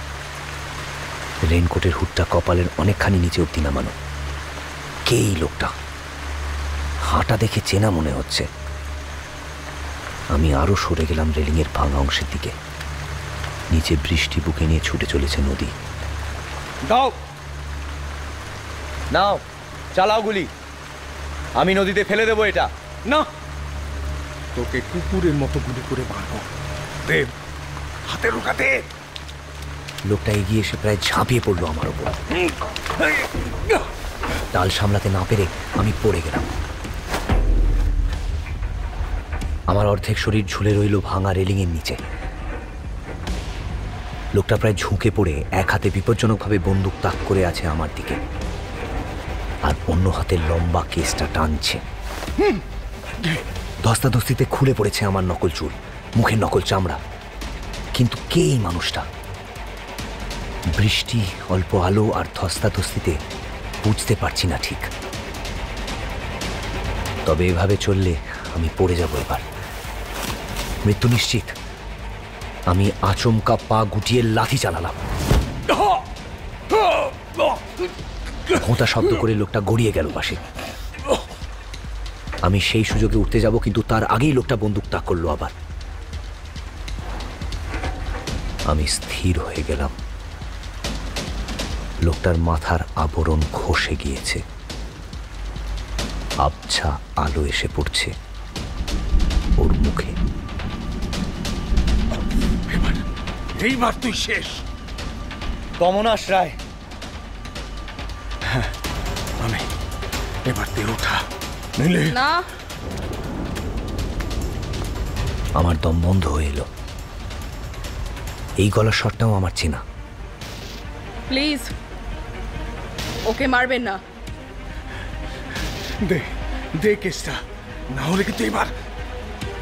রেনকোটের হুডটা কপালের অনেকখানি নিচে অব্দি নামানো। কে এই লোকটা? হাঁটা দেখে চেনা মনে হচ্ছে। আমি আরও সরে গেলাম রেলিংয়ের ভাঙা অংশের দিকে। নিচে বৃষ্টি বুকে নিয়ে ছুটে চলেছে নদী। দাও। নাও চালাও গুলি। আমি নদীতে ফেলে দেবো এটা। না। তোকে কুকুরের মতো গুলি করে মারবো। দেব হাতে রুকাতে লোকটা এগিয়ে এসে প্রায় ঝাঁপিয়ে পড়ল আমার ওপর। ডাল সামলাতে না পেরে আমি পড়ে গেলাম। আমার অর্ধেক শরীর ঝুলে রইল ভাঙা রেলিংয়ের নিচে। লোকটা প্রায় ঝুঁকে পড়ে এক হাতে বিপজ্জনকভাবে বন্দুক তাক করে আছে আমার দিকে। আর অন্য হাতে লম্বা কেসটা টানছে। ধস্তাধস্তিতে খুলে পড়েছে আমার নকল চুল মুখের নকল চামড়া। কিন্তু কে এই মানুষটা? বৃষ্টি অল্প আলো আর ধস্তাধস্তিতে বুঝতে পারছি না ঠিক। তবে এভাবে চললে আমি পড়ে যাব এবার। মৃত্যু নিশ্চিত। আমি আচমকা পা গুটিয়ে লাথি চালালাম। ঘোঁতা শব্দ করে লোকটা গড়িয়ে গেল পাশে। আমি সেই সুযোগে উঠতে যাব, কিন্তু তার আগেই লোকটা বন্দুক তাক করল আবার। আমি স্থির হয়ে গেলাম। লোকটার মাথার আবরণ খসে গিয়েছে। আবছা আলো এসে পড়ছে। ওর মুখে এইবার তুই শেষ। কমনাশ রায়। হ্যাঁ আমি এবার দিয়ে ওঠা নিলে। না। আমার দম বন্ধ হয়ে এলো। এই গলার শটটাও আমার চেনা। প্লিজ ওকে মারবেন না। দে দে কেসটা। না হলে কিন্তু এবার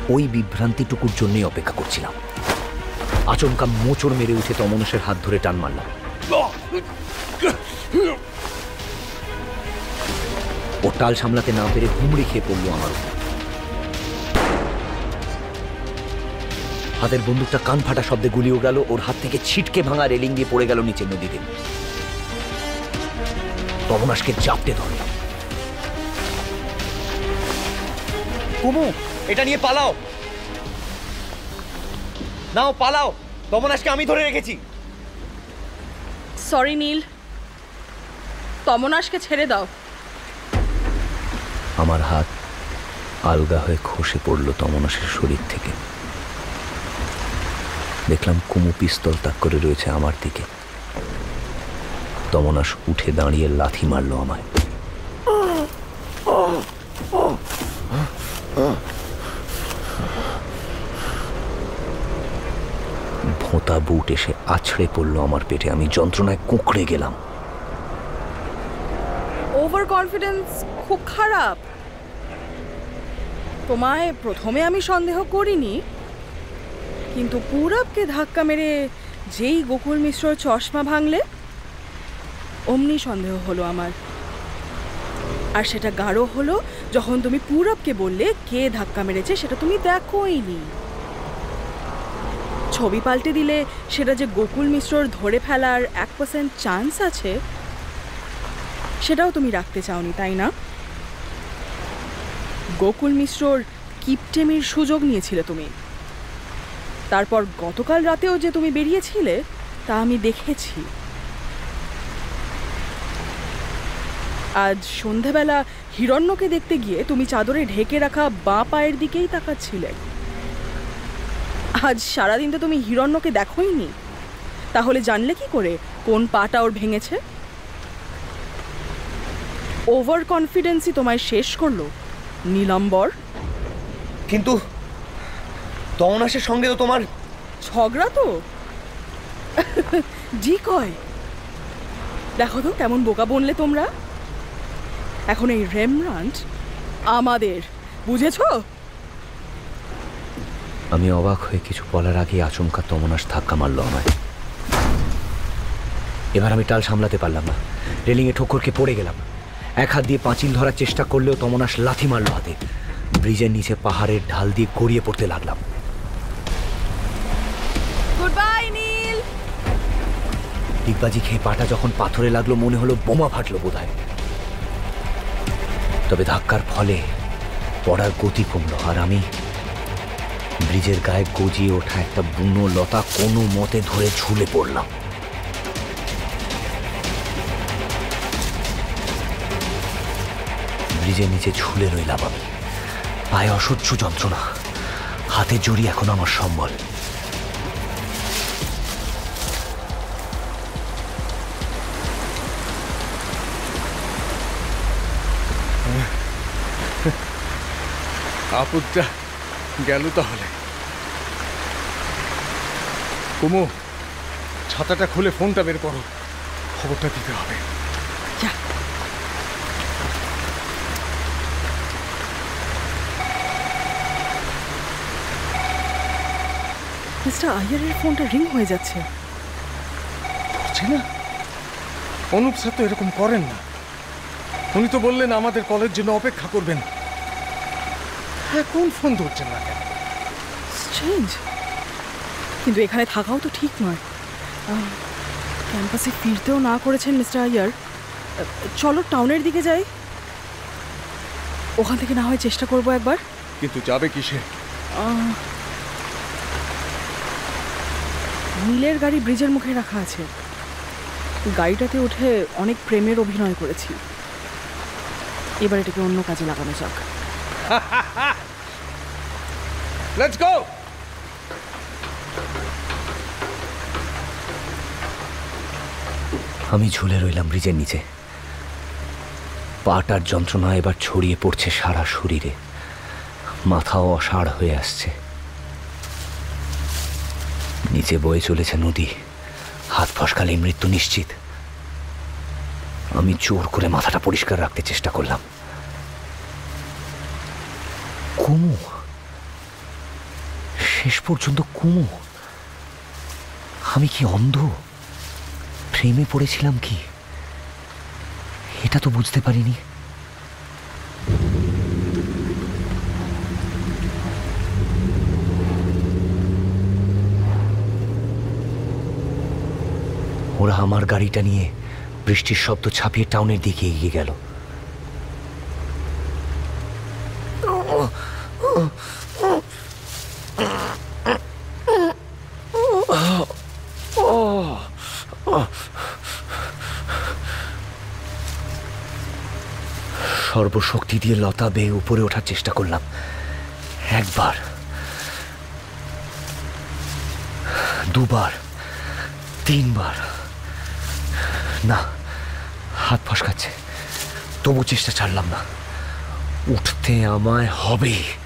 ওই বিভ্রান্তিটুকুর জন্যই অপেক্ষা করছিলাম। আচমকা মোচড় মেরে উঠে তমনসের হাত ধরে টান মারলাম। ও টাল সামলাতে না পেরে হুমড়ি খেয়ে পড়ল আমার হাতের বন্দুকটা কান ফাটা শব্দে গুলিও গেল, ওর হাত থেকে ছিটকে ভাঙা রেলিং দিয়ে পড়ে গেল নিচের নদীতে। তমনাসকে চাপটে ধরলাম। কুমু, এটা নিয়ে পালাও। নাও পালাও। তমনাশকে আমি ধরে রেখেছি। সরি নীল তমনাশকে ছেড়ে দাও। আমার হাত আলগা হয়ে খসে পড়ল তমনাসের শরীর থেকে। দেখলাম কুমু পিস্তল তাক করে রয়েছে আমার দিকে। তমনাস উঠে দাঁড়িয়ে লাথি মারলো আমায়। ভোঁতা বুট এসে আছড়ে পড়ল আমার পেটে। আমি যন্ত্রণায় কুঁকড়ে গেলাম। ওভার কনফিডেন্স খুব খারাপ। তোমায় প্রথমে আমি সন্দেহ করিনি, কিন্তু পুরবকে ধাক্কা মেরে যেই গোকুল মিশ্রর চশমা ভাঙলে, অমনি সন্দেহ হলো আমার। আর সেটা গাঢ় হলো যখন তুমি পুরবকে বললে, কে ধাক্কা মেরেছে সেটা তুমি দেখোইনি। ছবি পাল্টে দিলে সেটা যে গোকুল মিশ্রর ধরে ফেলার এক পার্সেন্ট চান্স আছে, সেটাও তুমি রাখতে চাওনি, তাই না? গোকুল মিশ্রর কিপটেমির সুযোগ নিয়েছিলে তুমি। তারপর গতকাল রাতেও যে তুমি বেরিয়েছিলে, তা আমি দেখেছি। আজ সন্ধেবেলা হিরণ্যকে দেখতে গিয়ে তুমি চাদরে ঢেকে রাখা বাঁ পায়ের দিকেই তাকাচ্ছিলে। আজ সারাদিন তো তুমি হিরণ্যকে দেখোইনি। তাহলে জানলে কি করে? কোন পাটা ওর ভেঙেছে? ওভার কনফিডেন্সই তোমায় শেষ করল নীলাম্বর? কিন্তু তমনাশের সঙ্গে তো তোমার ঝগড়া তো? জি কয়? দেখো তো কেমন বোকা বনলে তোমরা? এখন এই রেমরান্ট আমাদের বুঝেছ? আমি অবাক হয়ে কিছু বলার আগে আচমকা তমনাস ধাক্কা মারল আমায়। এবার আমি টাল সামলাতে পারলাম না। রেলিংয়ে ঠোকরকে পড়ে গেলাম। এক হাত দিয়ে পাঁচিল ধরার চেষ্টা করলেও তমনাস লাথি মারল হাতে। ব্রিজের নিচে পাহাড়ের ঢাল দিয়ে গড়িয়ে পড়তে লাগলাম। ডিগবাজি খেয়ে পাটা যখন পাথরে লাগল মনে হলো বোমা ফাটলো বোধহয়। তবে ধাক্কার ফলে পড়ার গতি কমলো আর আমি ব্রিজের গায়ে গজিয়ে ওঠা একটা বুনো লতা কোনো মতে ধরে ঝুলে পড়লাম। ব্রিজের নিচে ঝুলে রইলাম আমি। পায়ে অসহ্য যন্ত্রণা। হাতে জড়ি এখন আমার সম্বল। আপদটা গেল তাহলে। কুমু ছাতাটা খুলে ফোনটা বের করো। খবরটা দিতে হবে। মিস্টার আয়ারের ফোনটা রিং হয়ে যাচ্ছে। না? অনুপ স্যার তো এরকম করেন না। উনি তো বললেন আমাদের কলের জন্য অপেক্ষা করবেন। এখন ফোন ধরছেন না কেন? স্ট্রেঞ্জ। কিন্তু এখানে থাকাও তো ঠিক নয়। ক্যাম্পাসে ফিরতেও না করেছেন মিস্টার আয়ার। চলো টাউনের দিকে যাই। ওখান থেকে না হয় চেষ্টা করব একবার। কিন্তু যাবে কিসে? নীলের গাড়ি ব্রিজের মুখে রাখা আছে। গাড়িটাতে উঠে অনেক প্রেমের অভিনয় করেছি। এবার এটাকে অন্য কাজে লাগানো যাক। লেটস গো আমি ঝুলে রইলাম ব্রিজের নিচে। পাটার যন্ত্রণা এবার ছড়িয়ে পড়ছে সারা শরীরে। মাথাও অসাড় হয়ে আসছে। নিচে বয়ে চলেছে নদী। হাত ফসকালে মৃত্যু নিশ্চিত। আমি জোর করে মাথাটা পরিষ্কার রাখতে চেষ্টা করলাম। কুমু? শেষ পর্যন্ত কুমু। আমি কি অন্ধ? প্রেমে পড়েছিলাম কি? এটা তো বুঝতে পারিনি। ওরা আমার গাড়িটা নিয়ে বৃষ্টির শব্দ ছাপিয়ে টাউনের দিকে এগিয়ে গেল। সর্বশক্তি দিয়ে লতা বেয়ে উপরে ওঠার চেষ্টা করলাম। একবার। দুবার। তিনবার। না, হাত ফসকাচ্ছে। তবু চেষ্টা ছাড়লাম না। উঠতে আমায় হবে।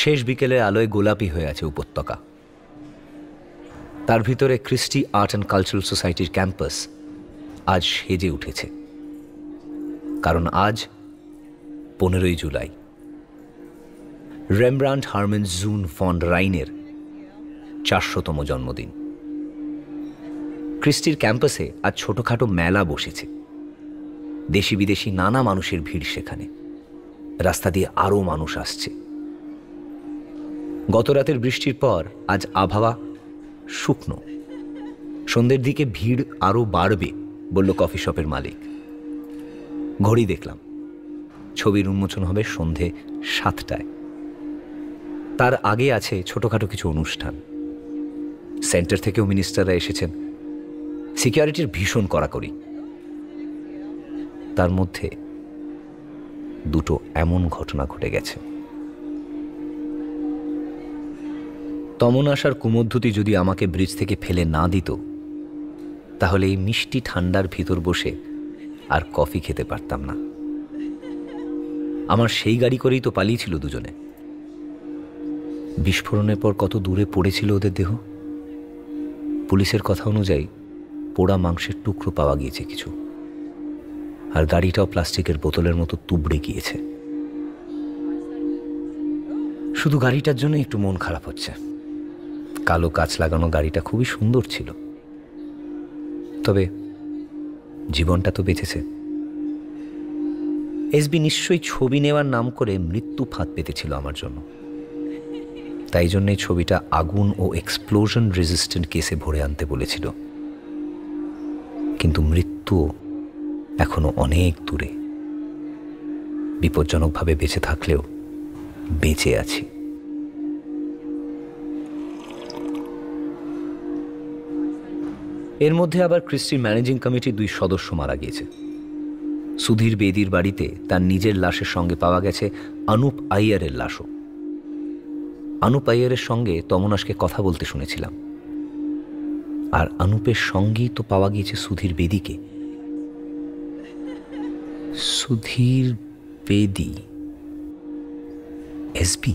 শেষ বিকেলে আলোয় গোলাপি হয়ে আছে উপত্যকা। তার ভিতরে ক্রিস্টি আর্ট অ্যান্ড কালচারাল সোসাইটির ক্যাম্পাস আজ সেজে উঠেছে। কারণ আজ পনেরোই July. Rembrandt Harmenszoon van রাইনের চারশোতম জন্মদিন। ক্রিস্টির ক্যাম্পাসে আজ ছোটখাটো মেলা বসেছে। দেশি বিদেশি নানা মানুষের ভিড় সেখানে। রাস্তা দিয়ে আরও মানুষ আসছে। গত রাতের বৃষ্টির পর আজ আবহাওয়া শুকনো। সন্ধ্যের দিকে ভিড় আরও বাড়বে, বলল কফি শপের মালিক। ঘড়ি দেখলাম, ছবির উন্মোচন হবে সন্ধে সাতটায়। তার আগে আছে ছোটখাটো কিছু অনুষ্ঠান। সেন্টার থেকেও মিনিস্টাররা এসেছেন। সিকিউরিটির ভীষণ কড়াকড়ি। তার মধ্যে দুটো এমন ঘটনা ঘটে গেছে। তমনাশার কুমদ্ধতি যদি আমাকে ব্রিজ থেকে ফেলে না দিত, তাহলে এই মিষ্টি ঠান্ডার ভিতর বসে আর কফি খেতে পারতাম না। আমার সেই গাড়ি করেই তো পালিয়েছিল দুজনে। বিস্ফোরণের পর কত দূরে পড়েছিল ওদের দেহ? পুলিশের কথা অনুযায়ী পোড়া মাংসের টুকরো পাওয়া গিয়েছে কিছু। আর গাড়িটাও প্লাস্টিকের বোতলের মতো তুবড়ে গিয়েছে। শুধু গাড়িটার জন্য একটু মন খারাপ হচ্ছে। কালো কাচ লাগানো গাড়িটা খুবই সুন্দর ছিল। তবে জীবনটা তো বেঁচেছে। এসবি নিশ্চয়ই ছবি নেওয়ার নাম করে মৃত্যু ফাঁদ পেতেছিল আমার জন্য। তাই জন্যই ছবিটা আগুন ও এক্সপ্লোশন রেজিস্ট্যান্ট কেসে ভরে আনতে বলেছিল। কিন্তু মৃত্যু এখনও অনেক দূরে। বিপজ্জনকভাবে বেঁচে থাকলেও বেঁচে আছি। এর মধ্যে আবার ক্রিস্টির ম্যানেজিং কমিটির দুই সদস্য মারা গিয়েছে। সুধীর বেদির বাড়িতে তার নিজের লাশের সঙ্গে পাওয়া গেছে আনুপ আইয়ারের লাশও। আনুপ আইয়ারের সঙ্গে তমনাসকে কথা বলতে শুনেছিলাম। আর আনুপের সঙ্গেই তো পাওয়া গিয়েছে সুধীর বেদিকে। সুধীর বেদি? এসপি?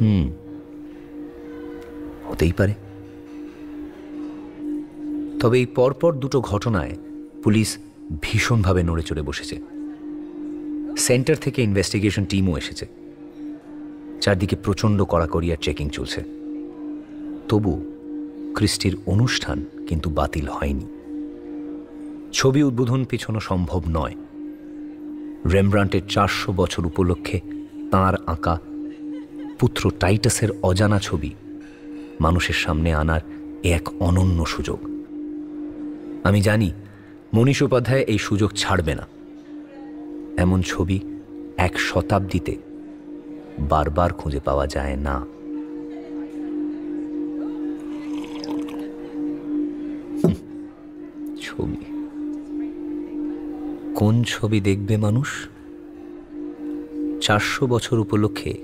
হুম, হতেই পারে। তবে এই পরপর দুটো ঘটনায় পুলিশ ভীষণভাবে নড়ে চড়ে বসেছে। সেন্টার থেকে ইনভেস্টিগেশন টিমও এসেছে। চারদিকে প্রচণ্ড কড়াকড়ি আর চেকিং চলছে। তবু ক্রিস্টির অনুষ্ঠান কিন্তু বাতিল হয়নি। ছবি উদ্বোধন পিছনো সম্ভব নয়। রেমব্রান্টের চারশো বছর উপলক্ষে তাঁর আঁকা পুত্র টাইটাসের অজানা ছবি মানুষের সামনে আনার এক অনন্য সুযোগ। আমি জানি মনীষ উপাধ্যায় এই সুযোগ ছাড়বে না। এমন ছবি এক শতাব্দীতে বারবার খুঁজে পাওয়া যায় না। ছবি। কোন ছবি দেখবে মানুষ? চারশো বছর উপলক্ষে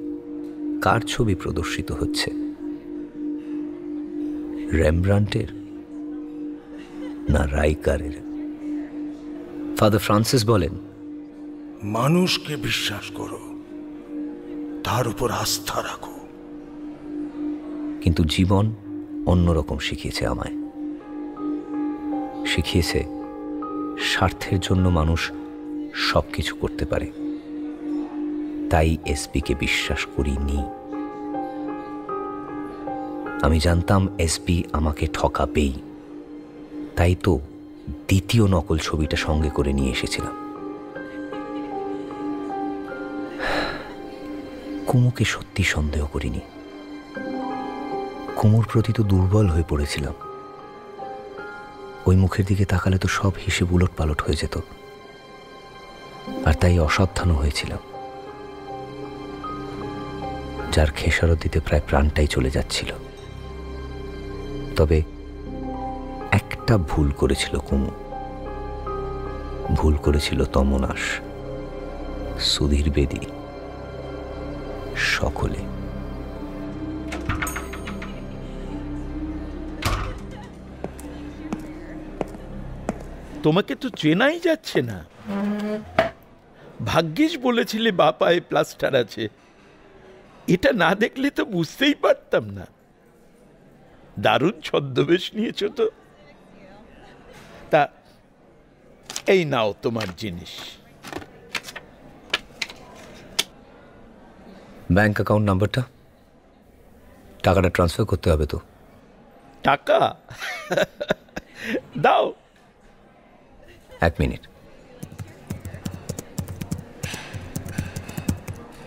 কার ছবি প্রদর্শিত হচ্ছে? রেমব্রান্টের? না রাইকারের। ফাদার ফ্রান্সিস বলেন মানুষকে বিশ্বাস করো তার উপর আস্থা রাখো। কিন্তু জীবন অন্যরকম শিখিয়েছে আমায়। শিখিয়েছে স্বার্থের জন্য মানুষ সব কিছু করতে পারে। তাই এসপিকে বিশ্বাস করিনি। আমি জানতাম এসপি আমাকে ঠকাবেই। তাই তো দ্বিতীয় নকল ছবিটা সঙ্গে করে নিয়ে এসেছিলাম। কুমুকে সত্যি সন্দেহ করিনি। কুমুর প্রতি তো দুর্বল হয়ে পড়েছিলাম। ওই মুখের দিকে তাকালে তো সব হিসেব উলট পালট হয়ে যেত। আর তাই অসাবধানও হয়েছিলাম। যার খেসারত দিতে প্রায় প্রাণটাই চলে যাচ্ছিল। তবে একটা ভুল করেছিল কুমু। ভুল করেছিল তমনাশ সুধীর বেদী, সকলে। তোমাকে তো চেনাই যাচ্ছে না। ভাগ্যিস বলেছিলে বা পায়ে প্লাস্টার আছে। এটা না দেখলে তো বুঝতেই পারতাম না। দারুণ ছদ্মবেশ নিয়েছ তা। এই নাও তোমার জিনিস। ব্যাংক অ্যাকাউন্ট নাম্বারটা টাকাটা ট্রান্সফার করতে হবে তো। টাকা? দাও। এক minute.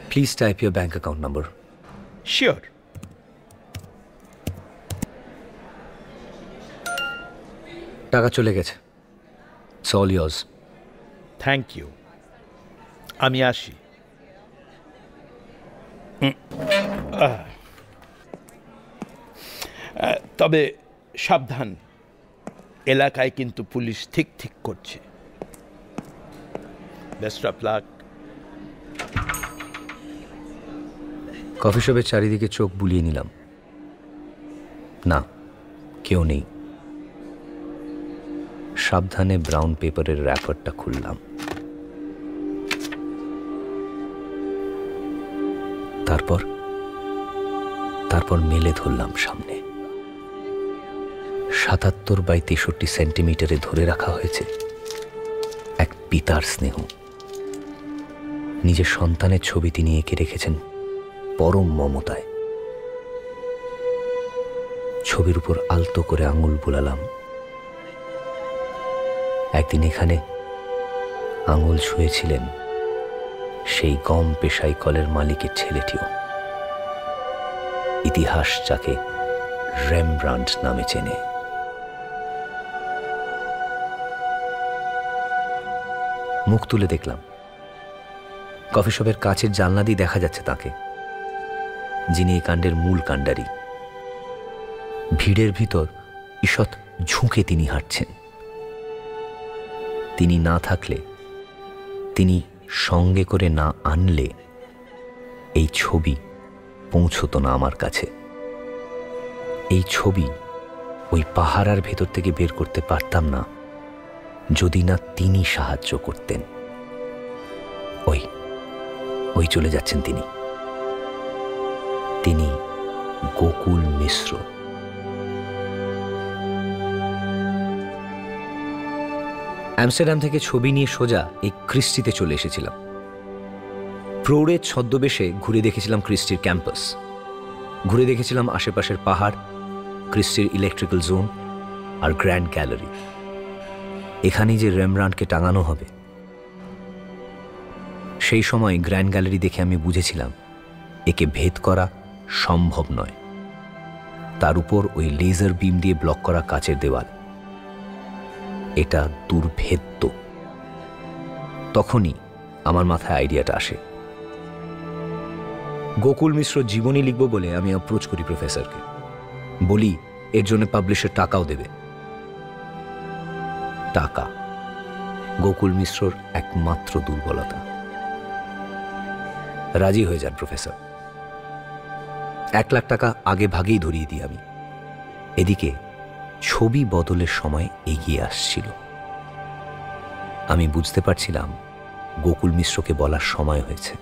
Please type your bank account number sure টাকা চলে গেছে। অল ইয়ার্স থ্যাংক ইউ আমি আসি। তবে সাবধান। এলাকায় কিন্তু পুলিশ ঠিক ঠিক করছে। বেস্ট অফ লাক কফি শপের চারিদিকে চোখ বুলিয়ে নিলাম। না কেউ নেই। সাবধানে ব্রাউন পেপারের র্যাপারটা খুললাম। তারপর তারপর মেলে ধরলাম সামনে। সাতাত্তর বাই তেষট্টি সেন্টিমিটারে ধরে রাখা হয়েছে এক পিতার স্নেহ। নিজের সন্তানের ছবি তিনি এঁকে রেখেছেন পরম মমতায়। ছবির উপর আলতো করে আঙুল বুলালাম একদিন এখানে আঙুল ছুঁয়েছিলেন সেই গম পেশাই কলের মালিকের ছেলেটিও। ইতিহাস যাকে রেমব্রান্ড নামে চেনে। মুখ তুলে দেখলাম। কফি শপের কাছের জানলা দিয়ে দেখা যাচ্ছে তাকে, যিনি এই কাণ্ডের মূল কাণ্ডারি। ভিড়ের ভিতর ঈষৎ ঝুঁকে তিনি হাঁটছেন। তিনি না থাকলে, তিনি সঙ্গে করে না আনলে, এই ছবি পৌঁছতো না আমার কাছে। এই ছবি ওই পাহারার ভেতর থেকে বের করতে পারতাম না, যদি না তিনি সাহায্য করতেন। ওই ওই চলে যাচ্ছেন তিনি। তিনি গোকুল মিশ্র। অ্যামস্টারডাম থেকে ছবি নিয়ে সোজা এই ক্রিস্টিতে চলে এসেছিলাম। প্রৌঢ়ের ছদ্মবেশে ঘুরে দেখেছিলাম ক্রিস্টির ক্যাম্পাস। ঘুরে দেখেছিলাম আশেপাশের পাহাড় ক্রিস্টির ইলেকট্রিক্যাল জোন আর গ্র্যান্ড গ্যালারি এখানেই যে রেমরানকে টাঙানো হবে। সেই সময় গ্র্যান্ড গ্যালারি দেখে আমি বুঝেছিলাম, একে ভেদ করা সম্ভব নয়। তার উপর ওই লেজার বিম দিয়ে ব্লক করা কাচের দেওয়াল। এটা দুর্ভেদ্য। তখনই আমার মাথায় আইডিয়াটা আসে। গোকুল মিশ্র জীবনী লিখব বলে আমি অ্যাপ্রোচ করি প্রফেসরকে বলি, এর জন্য পাবলিশের টাকাও দেবে। টাকা। গোকুল মিশ্রর একমাত্র দুর্বলতা। রাজি হয়ে যান প্রফেসর এক লাখ টাকা আগে ভাগেই ধরিয়ে দিই আমি। এদিকে ছবি বদলের সময় এগিয়ে আসছিল। আমি বুঝতে পারছিলাম গোকুল মিশ্রকে বলার সময় হয়েছে,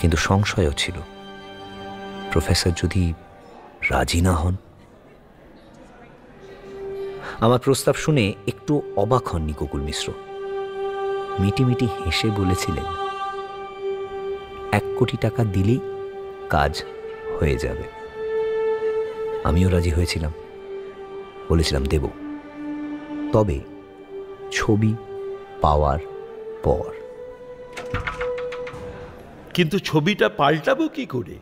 কিন্তু সংশয়ও ছিল। প্রফেসর যদি রাজি না হন? আমার প্রস্তাব শুনে একটু অবাক হননি গোকুল মিশ্র। মিটিমিটি হেসে বলেছিলেন, এক কোটি টাকা দিলেই কাজ হয়ে যাবে। আমিও রাজি হয়েছিলাম। বলেছিলাম, দেব। তবে ছবি পাওয়ার পর। কিন্তু ছবিটা পাল্টাবো কি করে?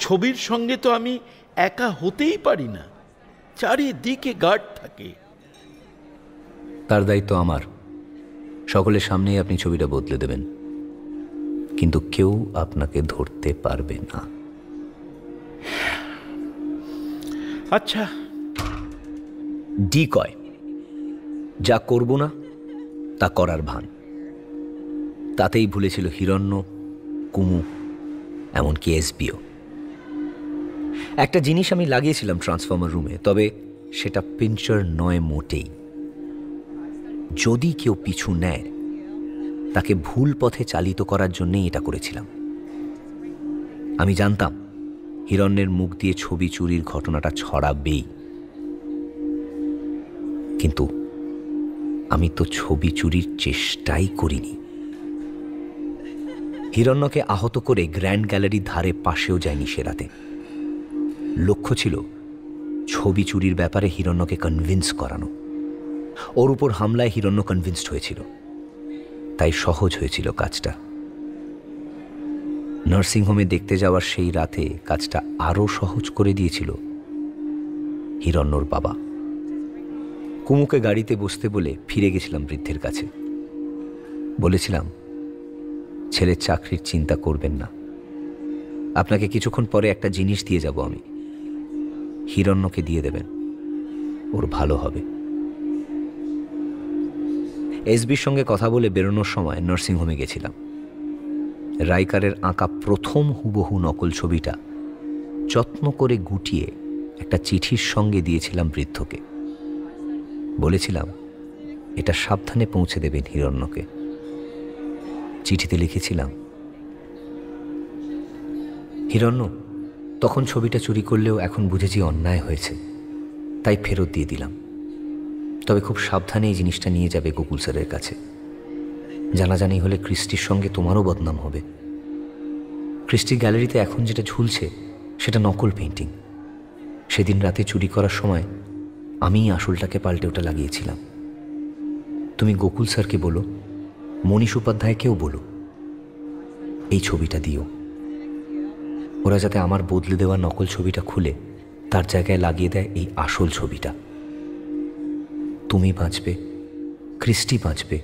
ছবির সঙ্গে তো আমি একা হতেই পারি না। চারিদিকে গার্ড থাকে। তার দায়িত্ব আমার। সকলের সামনেই আপনি ছবিটা বদলে দেবেন। কিন্তু কেউ আপনাকে ধরতে পারবে না। আচ্ছা ডি কয় যা করব না, তা করার ভান। তাতেই ভুলেছিল হিরণ্য, কুমু, এমনকি এসবিও। একটা জিনিস আমি লাগিয়েছিলাম ট্রান্সফর্মার রুমে, তবে সেটা পিঞ্চার নয় মোটেই। যদি কেউ পিছু নেয়, তাকে ভুল পথে চালিত করার জন্যেই এটা করেছিলাম। আমি জানতাম, হিরণ্যের মুখ দিয়ে ছবি চুরির ঘটনাটা ছড়াবেই। কিন্তু আমি তো ছবি চুরির চেষ্টাই করিনি। হিরণ্যকে আহত করে গ্র্যান্ড গ্যালারির ধারে পাশেও যায়নি সে রাতে। লক্ষ্য ছিল ছবি চুরির ব্যাপারে হিরণ্যকে কনভিন্স করানো। ওর উপর হামলায় হিরণ্য কনভিন্সড হয়েছিল। তাই সহজ হয়েছিল কাজটা। নার্সিংহোমে দেখতে যাওয়ার সেই রাতে কাজটা আরও সহজ করে দিয়েছিল হিরণ্যর বাবা। কুমুকে গাড়িতে বসতে বলে ফিরে গেছিলাম বৃদ্ধের কাছে। বলেছিলাম, ছেলের চাকরির চিন্তা করবেন না। আপনাকে কিছুক্ষণ পরে একটা জিনিস দিয়ে যাব আমি। হিরণ্যকে দিয়ে দেবেন। ওর ভালো হবে। এসবির সঙ্গে কথা বলে বেরোনোর সময় নার্সিংহোমে গেছিলাম। রাইকারের আঁকা প্রথম হুবহু নকল ছবিটা যত্ন করে গুটিয়ে একটা চিঠির সঙ্গে দিয়েছিলাম বৃদ্ধকে। বলেছিলাম, এটা সাবধানে পৌঁছে দেবেন হিরণ্যকে। চিঠিতে লিখেছিলাম, হিরণ্য, তখন ছবিটা চুরি করলেও এখন বুঝেছি অন্যায় হয়েছে, তাই ফেরত দিয়ে দিলাম। তবে খুব সাবধানে এই জিনিসটা নিয়ে যাবে গোকুল স্যারের কাছে। জানাজানি হলে ক্রিস্টির সঙ্গে তোমারও বদনাম হবে। ক্রিস্টির গ্যালারিতে এখন যেটা ঝুলছে, সেটা নকল পেন্টিং সেদিন রাতে চুরি করার সময় আমিই আসলটাকে পাল্টে ওটা লাগিয়েছিলাম। তুমি গোকুল স্যারকে বলো, মনীষ উপাধ্যায়কেও বলো, এই ছবিটা দিও। ওরা যাতে আমার বদলে দেওয়া নকল ছবিটা খুলে, তার জায়গায় লাগিয়ে দেয় এই আসল ছবিটা। তুমি বাঁচবে, ক্রিস্টি বাঁচবে,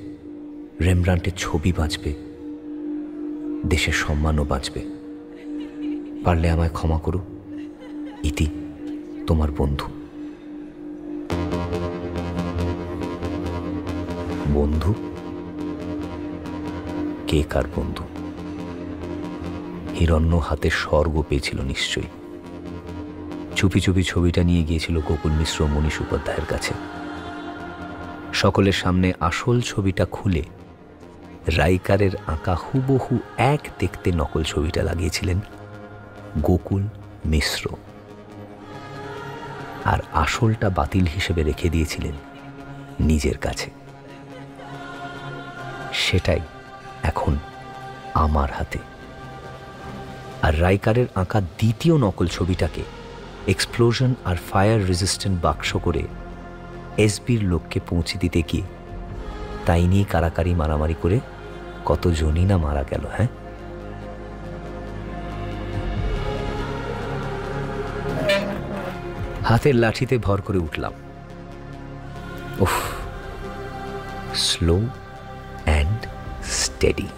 রেমব্রান্টের ছবি বাঁচবে, দেশের সম্মানও বাঁচবে। পারলে আমায় ক্ষমা করো, ইতি তোমার বন্ধু। বন্ধু? কে কার বন্ধু? হিরণ্য হাতে স্বর্গ পেয়েছিল নিশ্চয়ই। চুপি চুপি ছবিটা নিয়ে গিয়েছিল গোকুল মিশ্র মনীষ উপাধ্যায়ের কাছে। সকলের সামনে আসল ছবিটা খুলে রাইকারের আঁকা হুবহু এক দেখতে নকল ছবিটা লাগিয়েছিলেন গোকুল মিশ্র। আর আসলটা বাতিল হিসেবে রেখে দিয়েছিলেন নিজের কাছে। সেটাই এখন আমার হাতে। আর রাইকারের আঁকা দ্বিতীয় নকল ছবিটাকে এক্সপ্লোশন আর ফায়ার রেজিস্ট্যান্ট বাক্স করে এসবির লোককে পৌঁছে দিতে গিয়ে তাই নিয়ে কারাকারি মারামারি করে কতজনই না মারা গেল হ্যাঁ? হাতের লাঠিতে ভর করে উঠলাম। উফ স্লো অ্যান্ড স্টেডি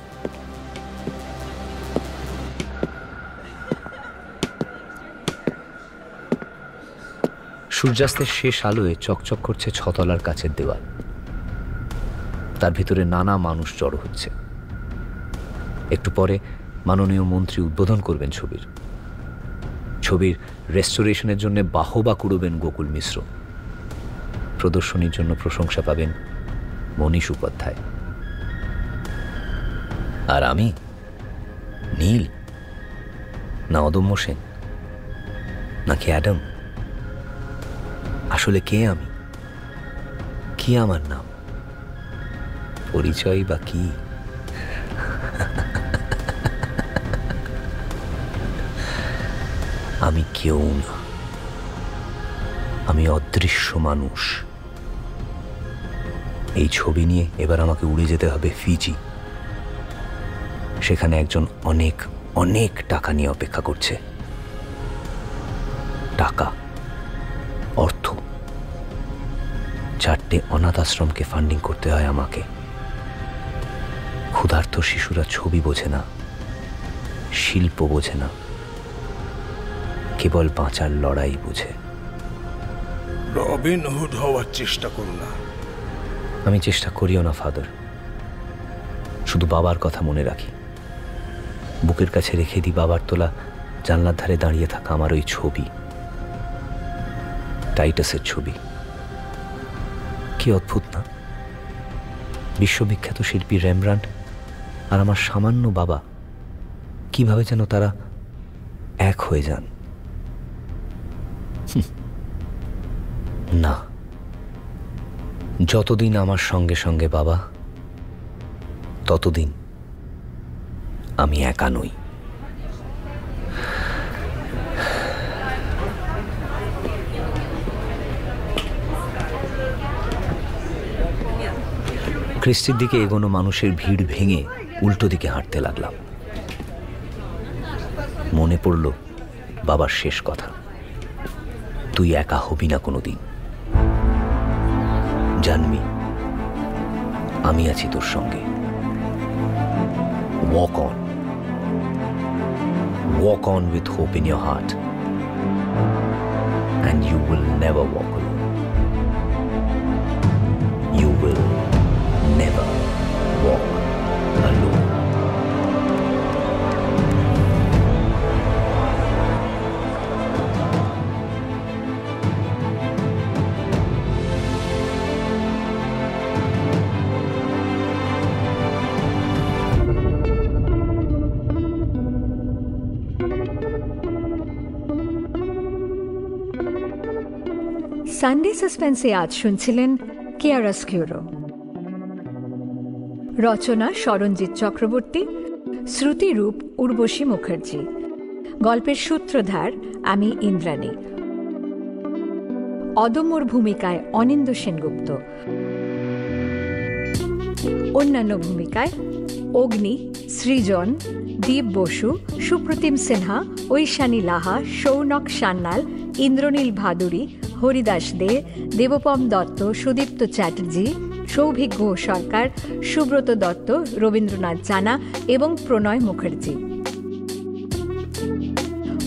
সূর্যাস্তের শেষ আলোয় চকচক করছে ছতলার কাছের দেওয়াল। তার ভিতরে নানা মানুষ জড়ো হচ্ছে। একটু পরে মাননীয় মন্ত্রী উদ্বোধন করবেন ছবির। ছবির রেস্টোরেশনের জন্য বাহবা কুড়বেন গোকুল মিশ্র। প্রদর্শনীর জন্য প্রশংসা পাবেন মনীষ উপাধ্যায়। আর আমি, নীল, না অদম্য সেন, নাকি অ্যাডাম? আসলে কে আমি? কি আমার নাম? পরিচয় বা কি? আমি কেউ না। আমি অদৃশ্য মানুষ। এই ছবি নিয়ে এবার আমাকে উড়ে যেতে হবে ফিজি। সেখানে একজন অনেক অনেক টাকা নিয়ে অপেক্ষা করছে। টাকা অর্থ। চারটে অনাথ আশ্রমকে ফান্ডিং করতে হয় আমাকে। ক্ষুধার্ত শিশুরা ছবি বোঝে না শিল্প বোঝে না কেবল বাঁচার লড়াই বুঝে। রবিনহুড হওয়ার চেষ্টা করো না। আমি চেষ্টা করিও না ফাদার। শুধু বাবার কথা মনে রাখি। বুকের কাছে রেখে দিই বাবার তোলা জানলার ধারে দাঁড়িয়ে থাকা আমার ওই ছবি। টাইটাসের ছবি। কি অদ্ভুত না? বিশ্ববিখ্যাত শিল্পী র্যামব্রান্ড আর আমার সামান্য বাবা, কীভাবে যেন তারা এক হয়ে যান। না। যতদিন আমার সঙ্গে সঙ্গে বাবা, ততদিন আমি একা নই। ক্রিস্টির দিকে এগোনো মানুষের ভিড় ভেঙে উল্টো দিকে হাঁটতে লাগলাম। মনে পড়ল, বাবার শেষ কথা, তুই একা হবি না কোনোদিন। জানবি, আমি আছি তোর সঙ্গে। walk on with hope in your heart and you will never walk alone. সাসপেন্সে আজ শুনছিলেন কেয়ারাস্কিউরো রচনা স্মরণজিৎ চক্রবর্তী শ্রুতিরূপ উর্বশী মুখার্জি। গল্পের সূত্রধার আমি ইন্দ্রাণী। অদম্যর ভূমিকায় অনিন্দ সেনগুপ্ত। অন্যান্য ভূমিকায় অগ্নি, সৃজন, দীপ বসু, সুপ্রতিম সিনহা, ঐশানী লাহা, সৌনক সান্যাল ইন্দ্রনীল ভাদুরী, হরিদাস দে, দেবপম দত্ত, সুদীপ্ত চ্যাটার্জি, সৌভিক ঘোষ সরকার, সুব্রত দত্ত, রবীন্দ্রনাথ জানা এবং প্রণয় মুখার্জি।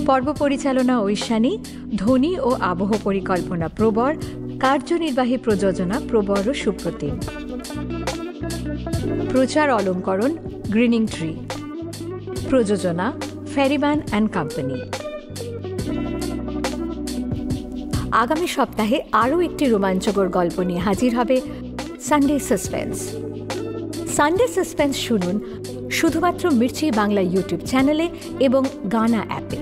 পর্ব পরিচালনা ঐশানী, ধ্বনি ও আবহ পরিকল্পনা প্রবর, কার্যনির্বাহী প্রযোজনা প্রবর ও সুপ্রতিম। প্রচার অলঙ্করণ, গ্রিনিং ট্রি। প্রযোজনা, ফেরিম্যান অ্যান্ড কোম্পানি। আগামী সপ্তাহে আরও একটি রোমাঞ্চকর গল্প নিয়ে হাজির হবে সানডে সাসপেন্স সানডে সাসপেন্স শুনুন শুধুমাত্র মির্চি বাংলা ইউটিউব চ্যানেলে এবং গানা অ্যাপে